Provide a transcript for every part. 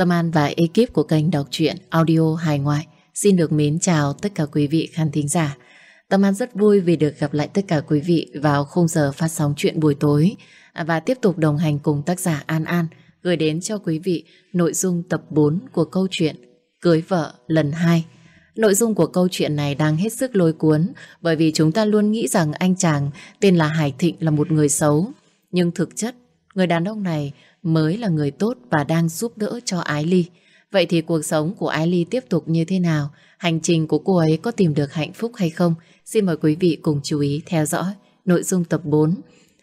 Tâm An và ekip của kênh đọc truyện audio hài ngoại xin được mến chào tất cả quý vị khán thính giả. Tâm An rất vui vì được gặp lại tất cả quý vị vào khung giờ phát sóng chuyện buổi tối à, và tiếp tục đồng hành cùng tác giả An An gửi đến cho quý vị nội dung tập 4 của câu chuyện Cưới vợ lần 2. Nội dung của câu chuyện này đang hết sức lôi cuốn bởi vì chúng ta luôn nghĩ rằng anh chàng tên là Hải Thịnh là một người xấu. Nhưng thực chất, người đàn ông này mới là người tốt và đang giúp đỡ cho Ái Ly. Vậy thì cuộc sống của Ái Ly tiếp tục như thế nào? Hành trình của cô ấy có tìm được hạnh phúc hay không? Xin mời quý vị cùng chú ý theo dõi nội dung tập 4.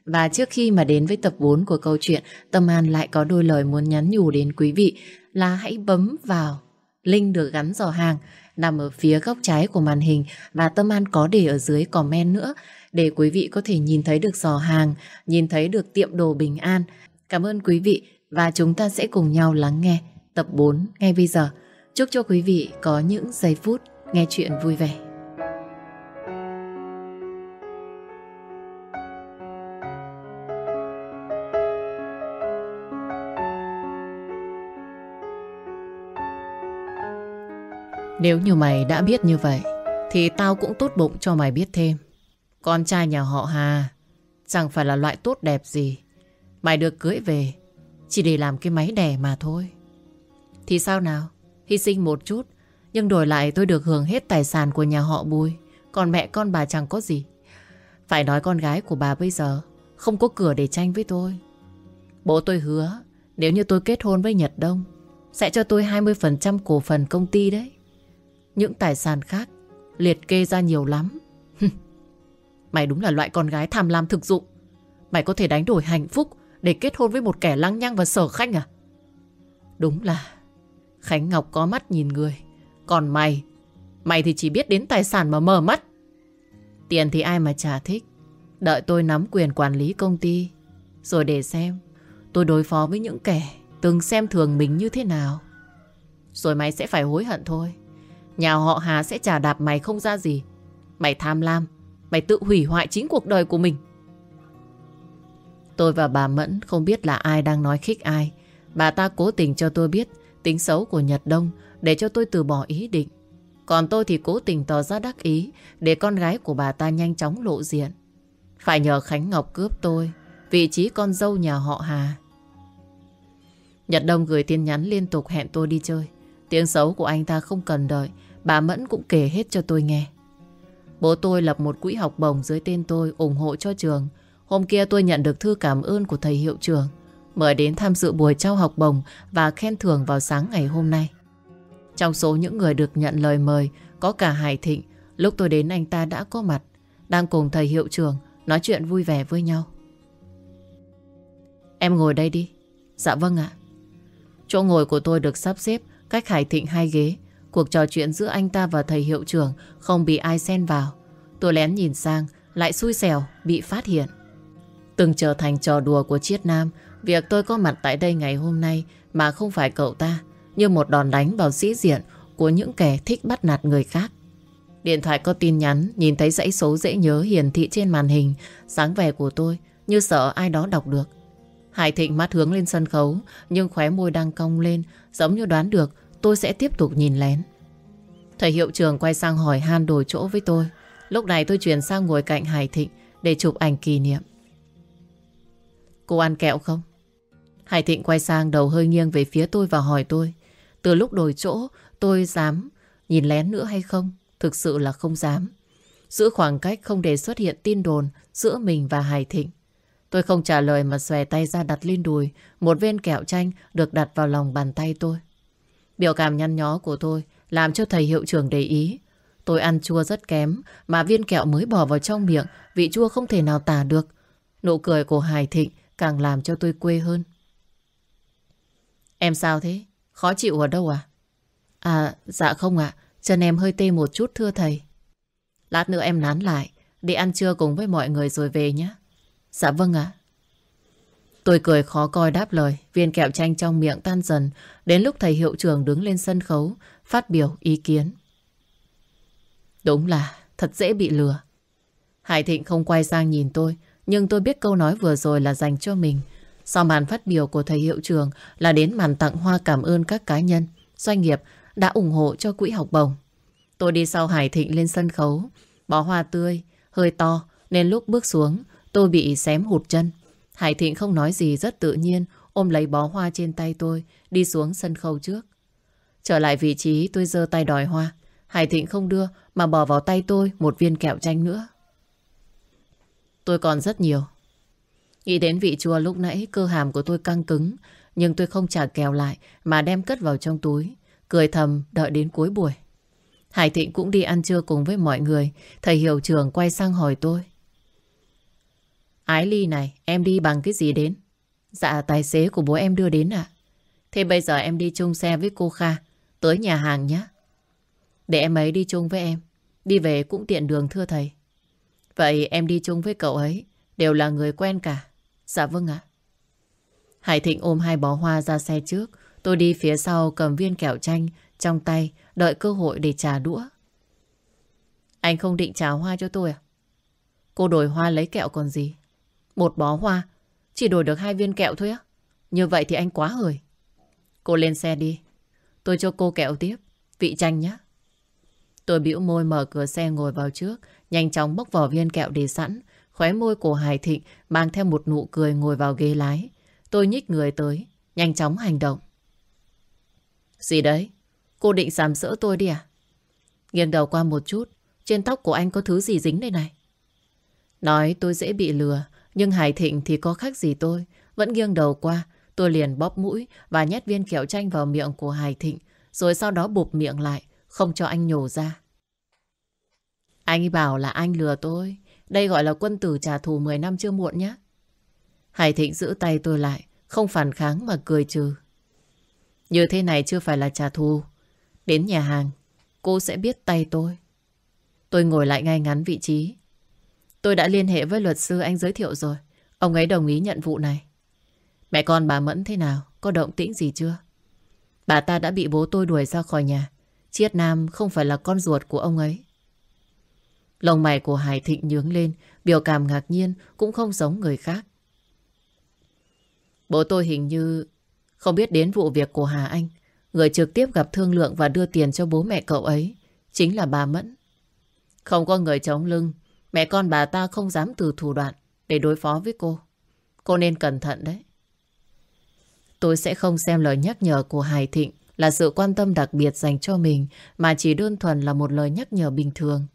Và trước khi mà đến với tập 4 của câu chuyện, Tâm An lại có đôi lời muốn nhắn nhủ đến quý vị là hãy bấm vào link được gắn giỏ hàng nằm ở phía góc trái của màn hình và Tâm An có để ở dưới comment nữa để quý vị có thể nhìn thấy được giỏ hàng, nhìn thấy được tiệm đồ bình an. Cảm ơn quý vị và chúng ta sẽ cùng nhau lắng nghe tập 4 ngay bây giờ. Chúc cho quý vị có những giây phút nghe chuyện vui vẻ. Nếu như mày đã biết như vậy, Thì tao cũng tốt bụng cho mày biết thêm Con trai nhà họ Hà, Chẳng phải là loại tốt đẹp gì Mày được cưới về, Chỉ để làm cái máy đẻ mà thôi. Thì sao nào? Hy sinh một chút, Nhưng đổi lại tôi được hưởng hết tài sản của nhà họ Bùi. Còn mẹ con bà chẳng có gì. Phải nói con gái của bà bây giờ Không có cửa để tranh với tôi. Bố tôi hứa, Nếu như tôi kết hôn với Nhật Đông, Sẽ cho tôi 20% cổ phần công ty đấy. Những tài sản khác liệt kê ra nhiều lắm. Mày đúng là loại con gái tham lam thực dụng. Mày có thể đánh đổi hạnh phúc để kết hôn với một kẻ lăng nhăng và sở khanh à? Đúng là Khánh Ngọc có mắt nhìn người. Còn mày, mày thì chỉ biết đến tài sản mà mờ mắt. Tiền thì ai mà chả thích. Đợi tôi nắm quyền quản lý công ty. Rồi để xem tôi đối phó với những kẻ từng xem thường mình như thế nào. Rồi mày sẽ phải hối hận thôi. Nhà họ Hà sẽ trả đạp mày không ra gì. Mày tham lam, mày tự hủy hoại chính cuộc đời của mình. Tôi và bà Mẫn không biết là ai đang nói khích ai. Bà ta cố tình cho tôi biết tính xấu của Nhật Đông để cho tôi từ bỏ ý định. Còn tôi thì cố tình tỏ ra đắc ý để con gái của bà ta nhanh chóng lộ diện. Phải nhờ Khánh Ngọc cướp tôi, vị trí con dâu nhà họ Hà. Nhật Đông gửi tin nhắn liên tục hẹn tôi đi chơi. Tiếng xấu của anh ta không cần đợi, Bà Mẫn cũng kể hết cho tôi nghe. Bố tôi lập một quỹ học bổng dưới tên tôi ủng hộ cho trường. Hôm kia tôi nhận được thư cảm ơn của thầy hiệu trưởng. Mời đến tham dự buổi trao học bổng và khen thưởng vào sáng ngày hôm nay. Trong số những người được nhận lời mời có cả Hải Thịnh. Lúc tôi đến anh ta đã có mặt. Đang cùng thầy hiệu trưởng nói chuyện vui vẻ với nhau. Em ngồi đây đi. Dạ vâng ạ. Chỗ ngồi của tôi được sắp xếp cách Hải Thịnh hai ghế. Cuộc trò chuyện giữa anh ta và thầy hiệu trưởng không bị ai xen vào. Tôi lén nhìn sang, lại xui xẻo, bị phát hiện. Từng trở thành trò đùa của Chiết Nam, việc tôi có mặt tại đây ngày hôm nay mà không phải cậu ta, như một đòn đánh vào sĩ diện của những kẻ thích bắt nạt người khác. Điện thoại có tin nhắn, nhìn thấy dãy số dễ nhớ hiển thị trên màn hình, sáng vẻ của tôi, như sợ ai đó đọc được. Hải Thịnh mắt hướng lên sân khấu, nhưng khóe môi đang cong lên, giống như đoán được tôi sẽ tiếp tục nhìn lén. Thầy hiệu trưởng quay sang hỏi han đổi chỗ với tôi. Lúc này tôi chuyển sang ngồi cạnh Hải Thịnh để chụp ảnh kỷ niệm. Cô ăn kẹo không? Hải Thịnh quay sang đầu hơi nghiêng về phía tôi và hỏi tôi. Từ lúc đổi chỗ, tôi dám nhìn lén nữa hay không? Thực sự là không dám. Giữ khoảng cách không để xuất hiện tin đồn giữa mình và Hải Thịnh. Tôi không trả lời mà xòe tay ra đặt lên đùi. Một viên kẹo chanh được đặt vào lòng bàn tay tôi. Biểu cảm nhăn nhó của tôi làm cho thầy hiệu trưởng để ý. Tôi ăn chua rất kém, mà viên kẹo mới bỏ vào trong miệng, vị chua không thể nào tả được. Nụ cười của Hải Thịnh càng làm cho tôi quê hơn. Em sao thế? Khó chịu ở đâu à? À, dạ không ạ. Chân em hơi tê một chút thưa thầy. Lát nữa em nán lại, đi ăn trưa cùng với mọi người rồi về nhé. Dạ vâng ạ. Tôi cười khó coi đáp lời, viên kẹo chanh trong miệng tan dần, đến lúc thầy hiệu trưởng đứng lên sân khấu, phát biểu ý kiến. Đúng là thật dễ bị lừa. Hải Thịnh không quay sang nhìn tôi, nhưng tôi biết câu nói vừa rồi là dành cho mình. Sau màn phát biểu của thầy hiệu trường là đến màn tặng hoa cảm ơn các cá nhân, doanh nghiệp đã ủng hộ cho quỹ học bổng. Tôi đi sau Hải Thịnh lên sân khấu, bó hoa tươi, hơi to nên lúc bước xuống tôi bị xém hụt chân. Hải Thịnh không nói gì rất tự nhiên ôm lấy bó hoa trên tay tôi đi xuống sân khấu trước. Trở lại vị trí tôi giơ tay đòi hoa. Hải Thịnh không đưa mà bỏ vào tay tôi một viên kẹo chanh nữa. Tôi còn rất nhiều. Nghĩ đến vị chua lúc nãy cơ hàm của tôi căng cứng nhưng tôi không trả kèo lại mà đem cất vào trong túi. Cười thầm đợi đến cuối buổi. Hải Thịnh cũng đi ăn trưa cùng với mọi người. Thầy hiệu trưởng quay sang hỏi tôi. Ái Ly này, em đi bằng cái gì đến? Dạ, tài xế của bố em đưa đến ạ. Thế bây giờ em đi chung xe với cô Kha, tới nhà hàng nhé. Để em ấy đi chung với em. Đi về cũng tiện đường thưa thầy. Vậy em đi chung với cậu ấy, đều là người quen cả. Dạ vâng ạ. Hải Thịnh ôm hai bó hoa ra xe trước. Tôi đi phía sau cầm viên kẹo chanh trong tay, đợi cơ hội để trả đũa. Anh không định trả hoa cho tôi à? Cô đổi hoa lấy kẹo còn gì? Một bó hoa, chỉ đổi được hai viên kẹo thôi á? Như vậy thì anh quá hời. Cô lên xe đi. Tôi cho cô kẹo tiếp. Vị chanh nhé. Tôi bĩu môi mở cửa xe ngồi vào trước, nhanh chóng bốc vỏ viên kẹo để sẵn. Khóe môi của Hải Thịnh mang theo một nụ cười ngồi vào ghế lái. Tôi nhích người tới, nhanh chóng hành động. Gì đấy? Cô định sàm sỡ tôi đi à? Nghiêng đầu qua một chút, trên tóc của anh có thứ gì dính đây này? Nói tôi dễ bị lừa, nhưng Hải Thịnh thì có khác gì tôi. Vẫn nghiêng đầu qua, tôi liền bóp mũi và nhét viên kẹo chanh vào miệng của Hải Thịnh, rồi sau đó bụp miệng lại, không cho anh nhổ ra. Anh bảo là anh lừa tôi. Đây gọi là quân tử trả thù 10 năm chưa muộn nhé. Hải Thịnh giữ tay tôi lại, không phản kháng mà cười trừ. Như thế này chưa phải là trả thù. Đến nhà hàng, cô sẽ biết tay tôi. Tôi ngồi lại ngay ngắn vị trí. Tôi đã liên hệ với luật sư anh giới thiệu rồi. Ông ấy đồng ý nhận vụ này. Mẹ con bà Mẫn thế nào? Có động tĩnh gì chưa? Bà ta đã bị bố tôi đuổi ra khỏi nhà. Chiết Nam không phải là con ruột của ông ấy lòng mày của Hải Thịnh nhướng lên, biểu cảm ngạc nhiên cũng không giống người khác. Bố tôi hình như không biết đến vụ việc của Hà Anh. Người trực tiếp gặp thương lượng và đưa tiền cho bố mẹ cậu ấy chính là bà Mẫn. Không có người chống lưng, mẹ con bà ta không dám từ thủ đoạn để đối phó với cô. Cô nên cẩn thận đấy. Tôi sẽ không xem lời nhắc nhở của Hải Thịnh là sự quan tâm đặc biệt dành cho mình mà chỉ đơn thuần là một lời nhắc nhở bình thường.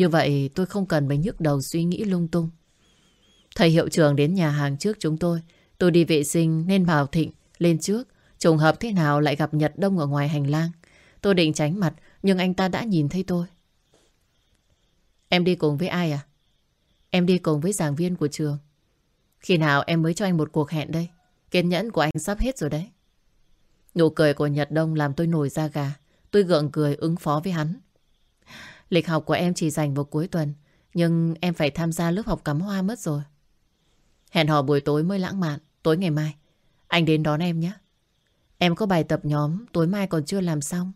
Như vậy tôi không cần phải nhức đầu suy nghĩ lung tung. Thầy hiệu trưởng đến nhà hàng trước chúng tôi. Tôi đi vệ sinh nên bảo Thịnh lên trước. Trùng hợp thế nào lại gặp Nhật Đông ở ngoài hành lang. Tôi định tránh mặt, nhưng anh ta đã nhìn thấy tôi. Em đi cùng với ai à? Em đi cùng với giảng viên của trường. Khi nào em mới cho anh một cuộc hẹn đây? Kiên nhẫn của anh sắp hết rồi đấy. Nụ cười của Nhật Đông làm tôi nổi da gà. Tôi gượng cười ứng phó với hắn. Lịch học của em chỉ dành vào cuối tuần. Nhưng em phải tham gia lớp học cắm hoa mất rồi. Hẹn hò buổi tối mới lãng mạn. Tối ngày mai. Anh đến đón em nhé. Em có bài tập nhóm tối mai còn chưa làm xong.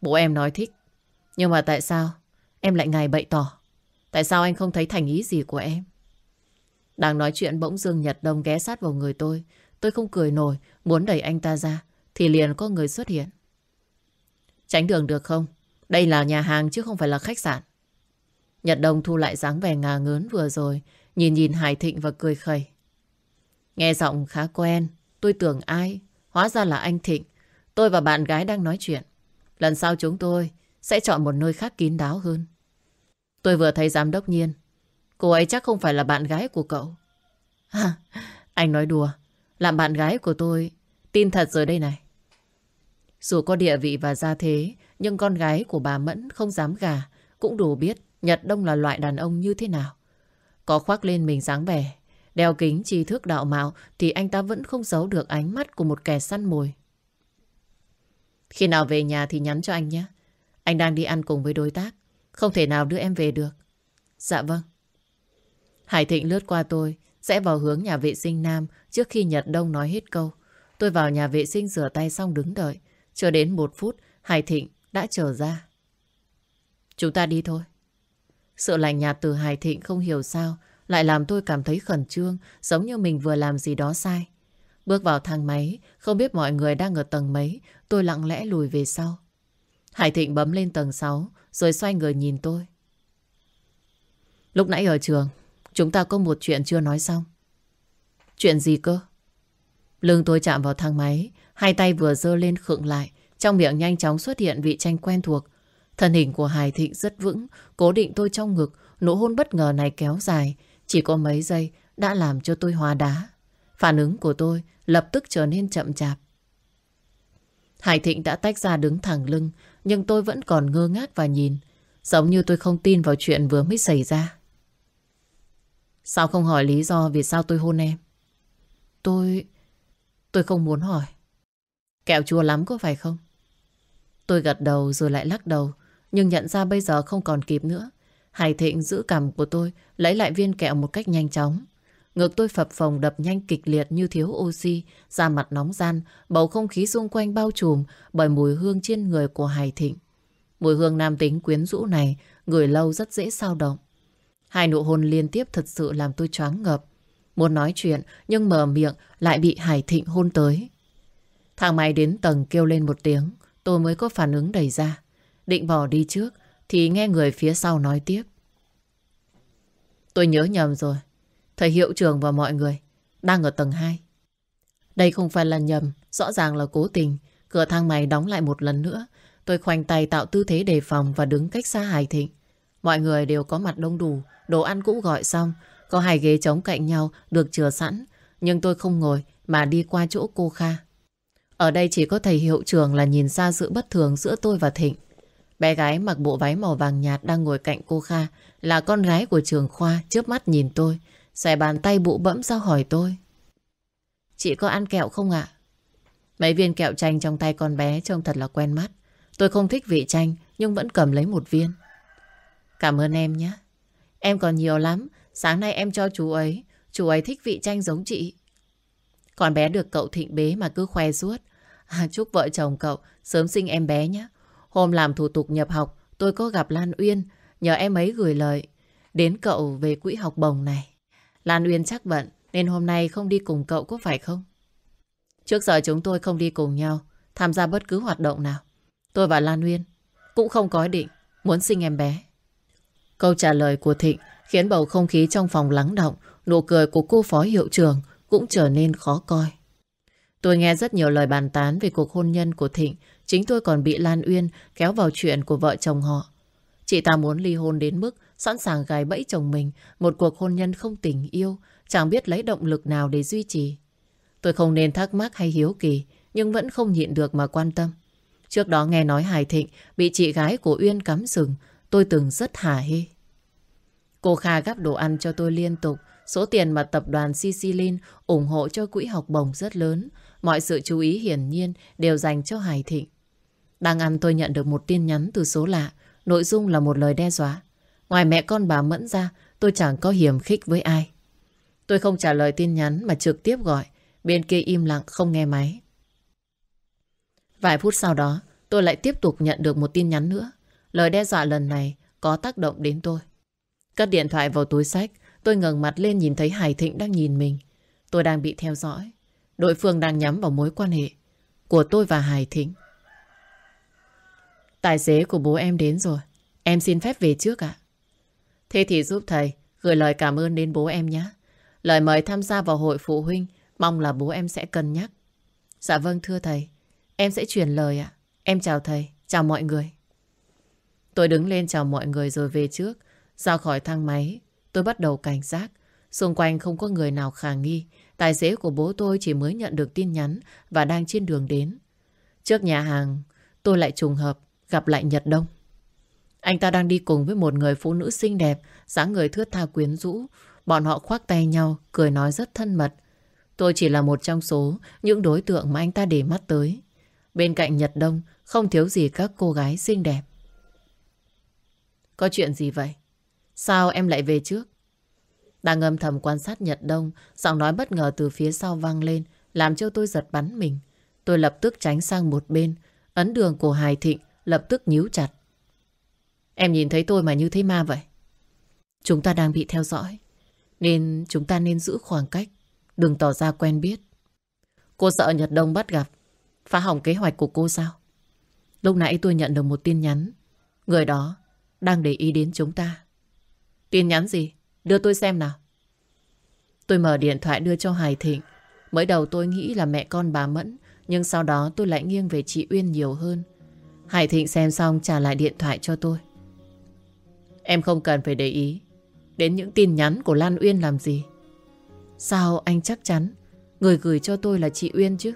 Bố em nói thích. Nhưng mà tại sao em lại ngài bậy tỏ? Tại sao anh không thấy thành ý gì của em? Đang nói chuyện bỗng dưng Nhật Đông ghé sát vào người tôi. Tôi không cười nổi, muốn đẩy anh ta ra. Thì liền có người xuất hiện. Tránh đường được không? Đây là nhà hàng chứ không phải là khách sạn. Nhật Đông thu lại dáng vẻ ngà ngớn vừa rồi. Nhìn nhìn Hải Thịnh và cười khẩy. Nghe giọng khá quen. Tôi tưởng ai? Hóa ra là anh Thịnh. Tôi và bạn gái đang nói chuyện. Lần sau chúng tôi sẽ chọn một nơi khác kín đáo hơn. Tôi vừa thấy giám đốc nhiên. Cô ấy chắc không phải là bạn gái của cậu. À, anh nói đùa. Làm bạn gái của tôi tin thật rồi đây này. Dù có địa vị và gia thế, nhưng con gái của bà Mẫn không dám gà, cũng đủ biết Nhật Đông là loại đàn ông như thế nào. Có khoác lên mình dáng vẻ, đeo kính tri thức đạo mạo thì anh ta vẫn không giấu được ánh mắt của một kẻ săn mồi. Khi nào về nhà thì nhắn cho anh nhé. Anh đang đi ăn cùng với đối tác. Không thể nào đưa em về được. Dạ vâng. Hải Thịnh lướt qua tôi, sẽ vào hướng nhà vệ sinh nam trước khi Nhật Đông nói hết câu. Tôi vào nhà vệ sinh rửa tay xong đứng đợi. Chờ đến một phút, Hải Thịnh đã trở ra. Chúng ta đi thôi. Sự lạnh nhạt từ Hải Thịnh không hiểu sao lại làm tôi cảm thấy khẩn trương, giống như mình vừa làm gì đó sai. Bước vào thang máy, không biết mọi người đang ở tầng mấy, tôi lặng lẽ lùi về sau. Hải Thịnh bấm lên tầng 6, rồi xoay người nhìn tôi. Lúc nãy ở trường, chúng ta có một chuyện chưa nói xong. Chuyện gì cơ? Lưng tôi chạm vào thang máy, hai tay vừa dơ lên khựng lại, trong miệng nhanh chóng xuất hiện vị tranh quen thuộc. Thân hình của Hải Thịnh rất vững, cố định tôi trong ngực, nụ hôn bất ngờ này kéo dài, chỉ có mấy giây đã làm cho tôi hóa đá. Phản ứng của tôi lập tức trở nên chậm chạp. Hải Thịnh đã tách ra đứng thẳng lưng, nhưng tôi vẫn còn ngơ ngác và nhìn, giống như tôi không tin vào chuyện vừa mới xảy ra. Sao không hỏi lý do vì sao tôi hôn em? Tôi... tôi không muốn hỏi. Kẹo chua lắm có phải không? Tôi gật đầu rồi lại lắc đầu, nhưng nhận ra bây giờ không còn kịp nữa. Hải Thịnh giữ cằm của tôi, lấy lại viên kẹo một cách nhanh chóng. Ngực tôi phập phồng đập nhanh kịch liệt như thiếu oxy, da mặt nóng gian, bầu không khí xung quanh bao trùm bởi mùi hương trên người của Hải Thịnh. Mùi hương nam tính quyến rũ này, người lâu rất dễ sao động. Hai nụ hôn liên tiếp thật sự làm tôi choáng ngợp. Muốn nói chuyện nhưng mở miệng lại bị Hải Thịnh hôn tới. Thang máy đến tầng kêu lên một tiếng, tôi mới có phản ứng đẩy ra. Định bỏ đi trước thì nghe người phía sau nói tiếp. Tôi nhớ nhầm rồi. Thầy hiệu trưởng và mọi người đang ở tầng 2. Đây không phải là nhầm, rõ ràng là cố tình. Cửa thang máy đóng lại một lần nữa. Tôi khoanh tay tạo tư thế đề phòng và đứng cách xa Hải Thịnh. Mọi người đều có mặt đông đủ, đồ ăn cũng gọi xong. Có hai ghế trống cạnh nhau được chừa sẵn. Nhưng tôi không ngồi mà đi qua chỗ cô Kha. Ở đây chỉ có thầy hiệu trưởng là nhìn ra sự bất thường giữa tôi và Thịnh. Bé gái mặc bộ váy màu vàng nhạt đang ngồi cạnh cô Kha là con gái của trường khoa trước mắt nhìn tôi. Xòe bàn tay bụ bẫm ra hỏi tôi. Chị có ăn kẹo không ạ? Mấy viên kẹo chanh trong tay con bé trông thật là quen mắt. Tôi không thích vị chanh, nhưng vẫn cầm lấy một viên. Cảm ơn em nhé. Em còn nhiều lắm. Sáng nay em cho chú ấy. Chú ấy thích vị chanh giống chị. Con bé được cậu thịnh bế mà cứ khoe suốt. À, chúc vợ chồng cậu sớm sinh em bé nhé. Hôm làm thủ tục nhập học, tôi có gặp Lan Uyên, nhờ em ấy gửi lời đến cậu về quỹ học bổng này. Lan Uyên chắc bận, nên hôm nay không đi cùng cậu có phải không? Trước giờ chúng tôi không đi cùng nhau, tham gia bất cứ hoạt động nào. Tôi và Lan Uyên cũng không có ý định muốn sinh em bé. Câu trả lời của Thịnh khiến bầu không khí trong phòng lắng động, nụ cười của cô phó hiệu trưởng cũng trở nên khó coi. Tôi nghe rất nhiều lời bàn tán về cuộc hôn nhân của Thịnh Chính tôi còn bị Lan Uyên kéo vào chuyện của vợ chồng họ. Chị ta muốn ly hôn đến mức sẵn sàng gài bẫy chồng mình một cuộc hôn nhân không tình yêu, chẳng biết lấy động lực nào để duy trì. Tôi không nên thắc mắc hay hiếu kỳ, nhưng vẫn không nhịn được mà quan tâm. Trước đó nghe nói Hải Thịnh bị chị gái của Uyên cắm sừng, tôi từng rất hả hê. Cô Kha gắp đồ ăn cho tôi liên tục, số tiền mà tập đoàn Sicilin ủng hộ cho quỹ học bổng rất lớn. Mọi sự chú ý hiển nhiên đều dành cho Hải Thịnh. Đang ăn tôi nhận được một tin nhắn từ số lạ, nội dung là một lời đe dọa. Ngoài mẹ con bà Mẫn ra, tôi chẳng có hiểm khích với ai. Tôi không trả lời tin nhắn mà trực tiếp gọi, bên kia im lặng không nghe máy. Vài phút sau đó, tôi lại tiếp tục nhận được một tin nhắn nữa. Lời đe dọa lần này có tác động đến tôi. Cất điện thoại vào túi sách, tôi ngẩng mặt lên nhìn thấy Hải Thịnh đang nhìn mình. Tôi đang bị theo dõi. Đội phương đang nhắm vào mối quan hệ của tôi và Hải Thịnh. Tài xế của bố em đến rồi. Em xin phép về trước ạ. Thế thì giúp thầy gửi lời cảm ơn đến bố em nhé. Lời mời tham gia vào hội phụ huynh mong là bố em sẽ cân nhắc. Dạ vâng thưa thầy. Em sẽ truyền lời ạ. Em chào thầy, chào mọi người. Tôi đứng lên chào mọi người rồi về trước. Ra khỏi thang máy, tôi bắt đầu cảnh giác. Xung quanh không có người nào khả nghi. Tài xế của bố tôi chỉ mới nhận được tin nhắn và đang trên đường đến. Trước nhà hàng, tôi lại trùng hợp gặp lại Nhật Đông. Anh ta đang đi cùng với một người phụ nữ xinh đẹp, dáng người thướt tha quyến rũ. Bọn họ khoác tay nhau, cười nói rất thân mật. Tôi chỉ là một trong số những đối tượng mà anh ta để mắt tới. Bên cạnh Nhật Đông không thiếu gì các cô gái xinh đẹp. Có chuyện gì vậy? Sao em lại về trước? Đang âm thầm quan sát Nhật Đông, giọng nói bất ngờ từ phía sau vang lên, làm cho tôi giật bắn mình. Tôi lập tức tránh sang một bên, ấn đường của Hải Thịnh lập tức nhíu chặt. Em nhìn thấy tôi mà như thế ma vậy. Chúng ta đang bị theo dõi. Nên chúng ta nên giữ khoảng cách. Đừng tỏ ra quen biết. Cô sợ Nhật Đông bắt gặp. Phá hỏng kế hoạch của cô sao? Lúc nãy tôi nhận được một tin nhắn. Người đó đang để ý đến chúng ta. Tin nhắn gì? Đưa tôi xem nào. Tôi mở điện thoại đưa cho Hải Thịnh. Mới đầu tôi nghĩ là mẹ con bà Mẫn. Nhưng sau đó tôi lại nghiêng về chị Uyên nhiều hơn. Hải Thịnh xem xong trả lại điện thoại cho tôi. Em không cần phải để ý đến những tin nhắn của Lan Uyên làm gì. Sao anh chắc chắn người gửi cho tôi là chị Uyên chứ?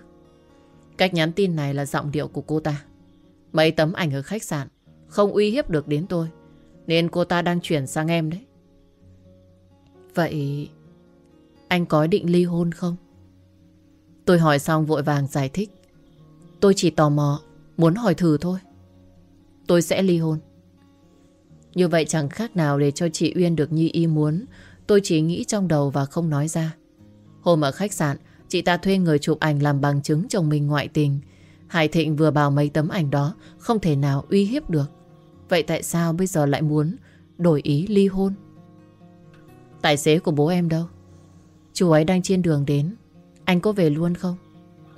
Cách nhắn tin này là giọng điệu của cô ta. Mấy tấm ảnh ở khách sạn không uy hiếp được đến tôi. Nên cô ta đang chuyển sang em đấy. Vậy anh có định ly hôn không? Tôi hỏi xong vội vàng giải thích. Tôi chỉ tò mò, muốn hỏi thử thôi. Tôi sẽ ly hôn. Như vậy chẳng khác nào để cho chị Uyên được như ý muốn. Tôi chỉ nghĩ trong đầu và không nói ra. Hôm ở khách sạn, chị ta thuê người chụp ảnh làm bằng chứng chồng mình ngoại tình. Hải Thịnh vừa bảo mấy tấm ảnh đó không thể nào uy hiếp được. Vậy tại sao bây giờ lại muốn đổi ý ly hôn? Tài xế của bố em đâu? Chú ấy đang trên đường đến. Anh có về luôn không?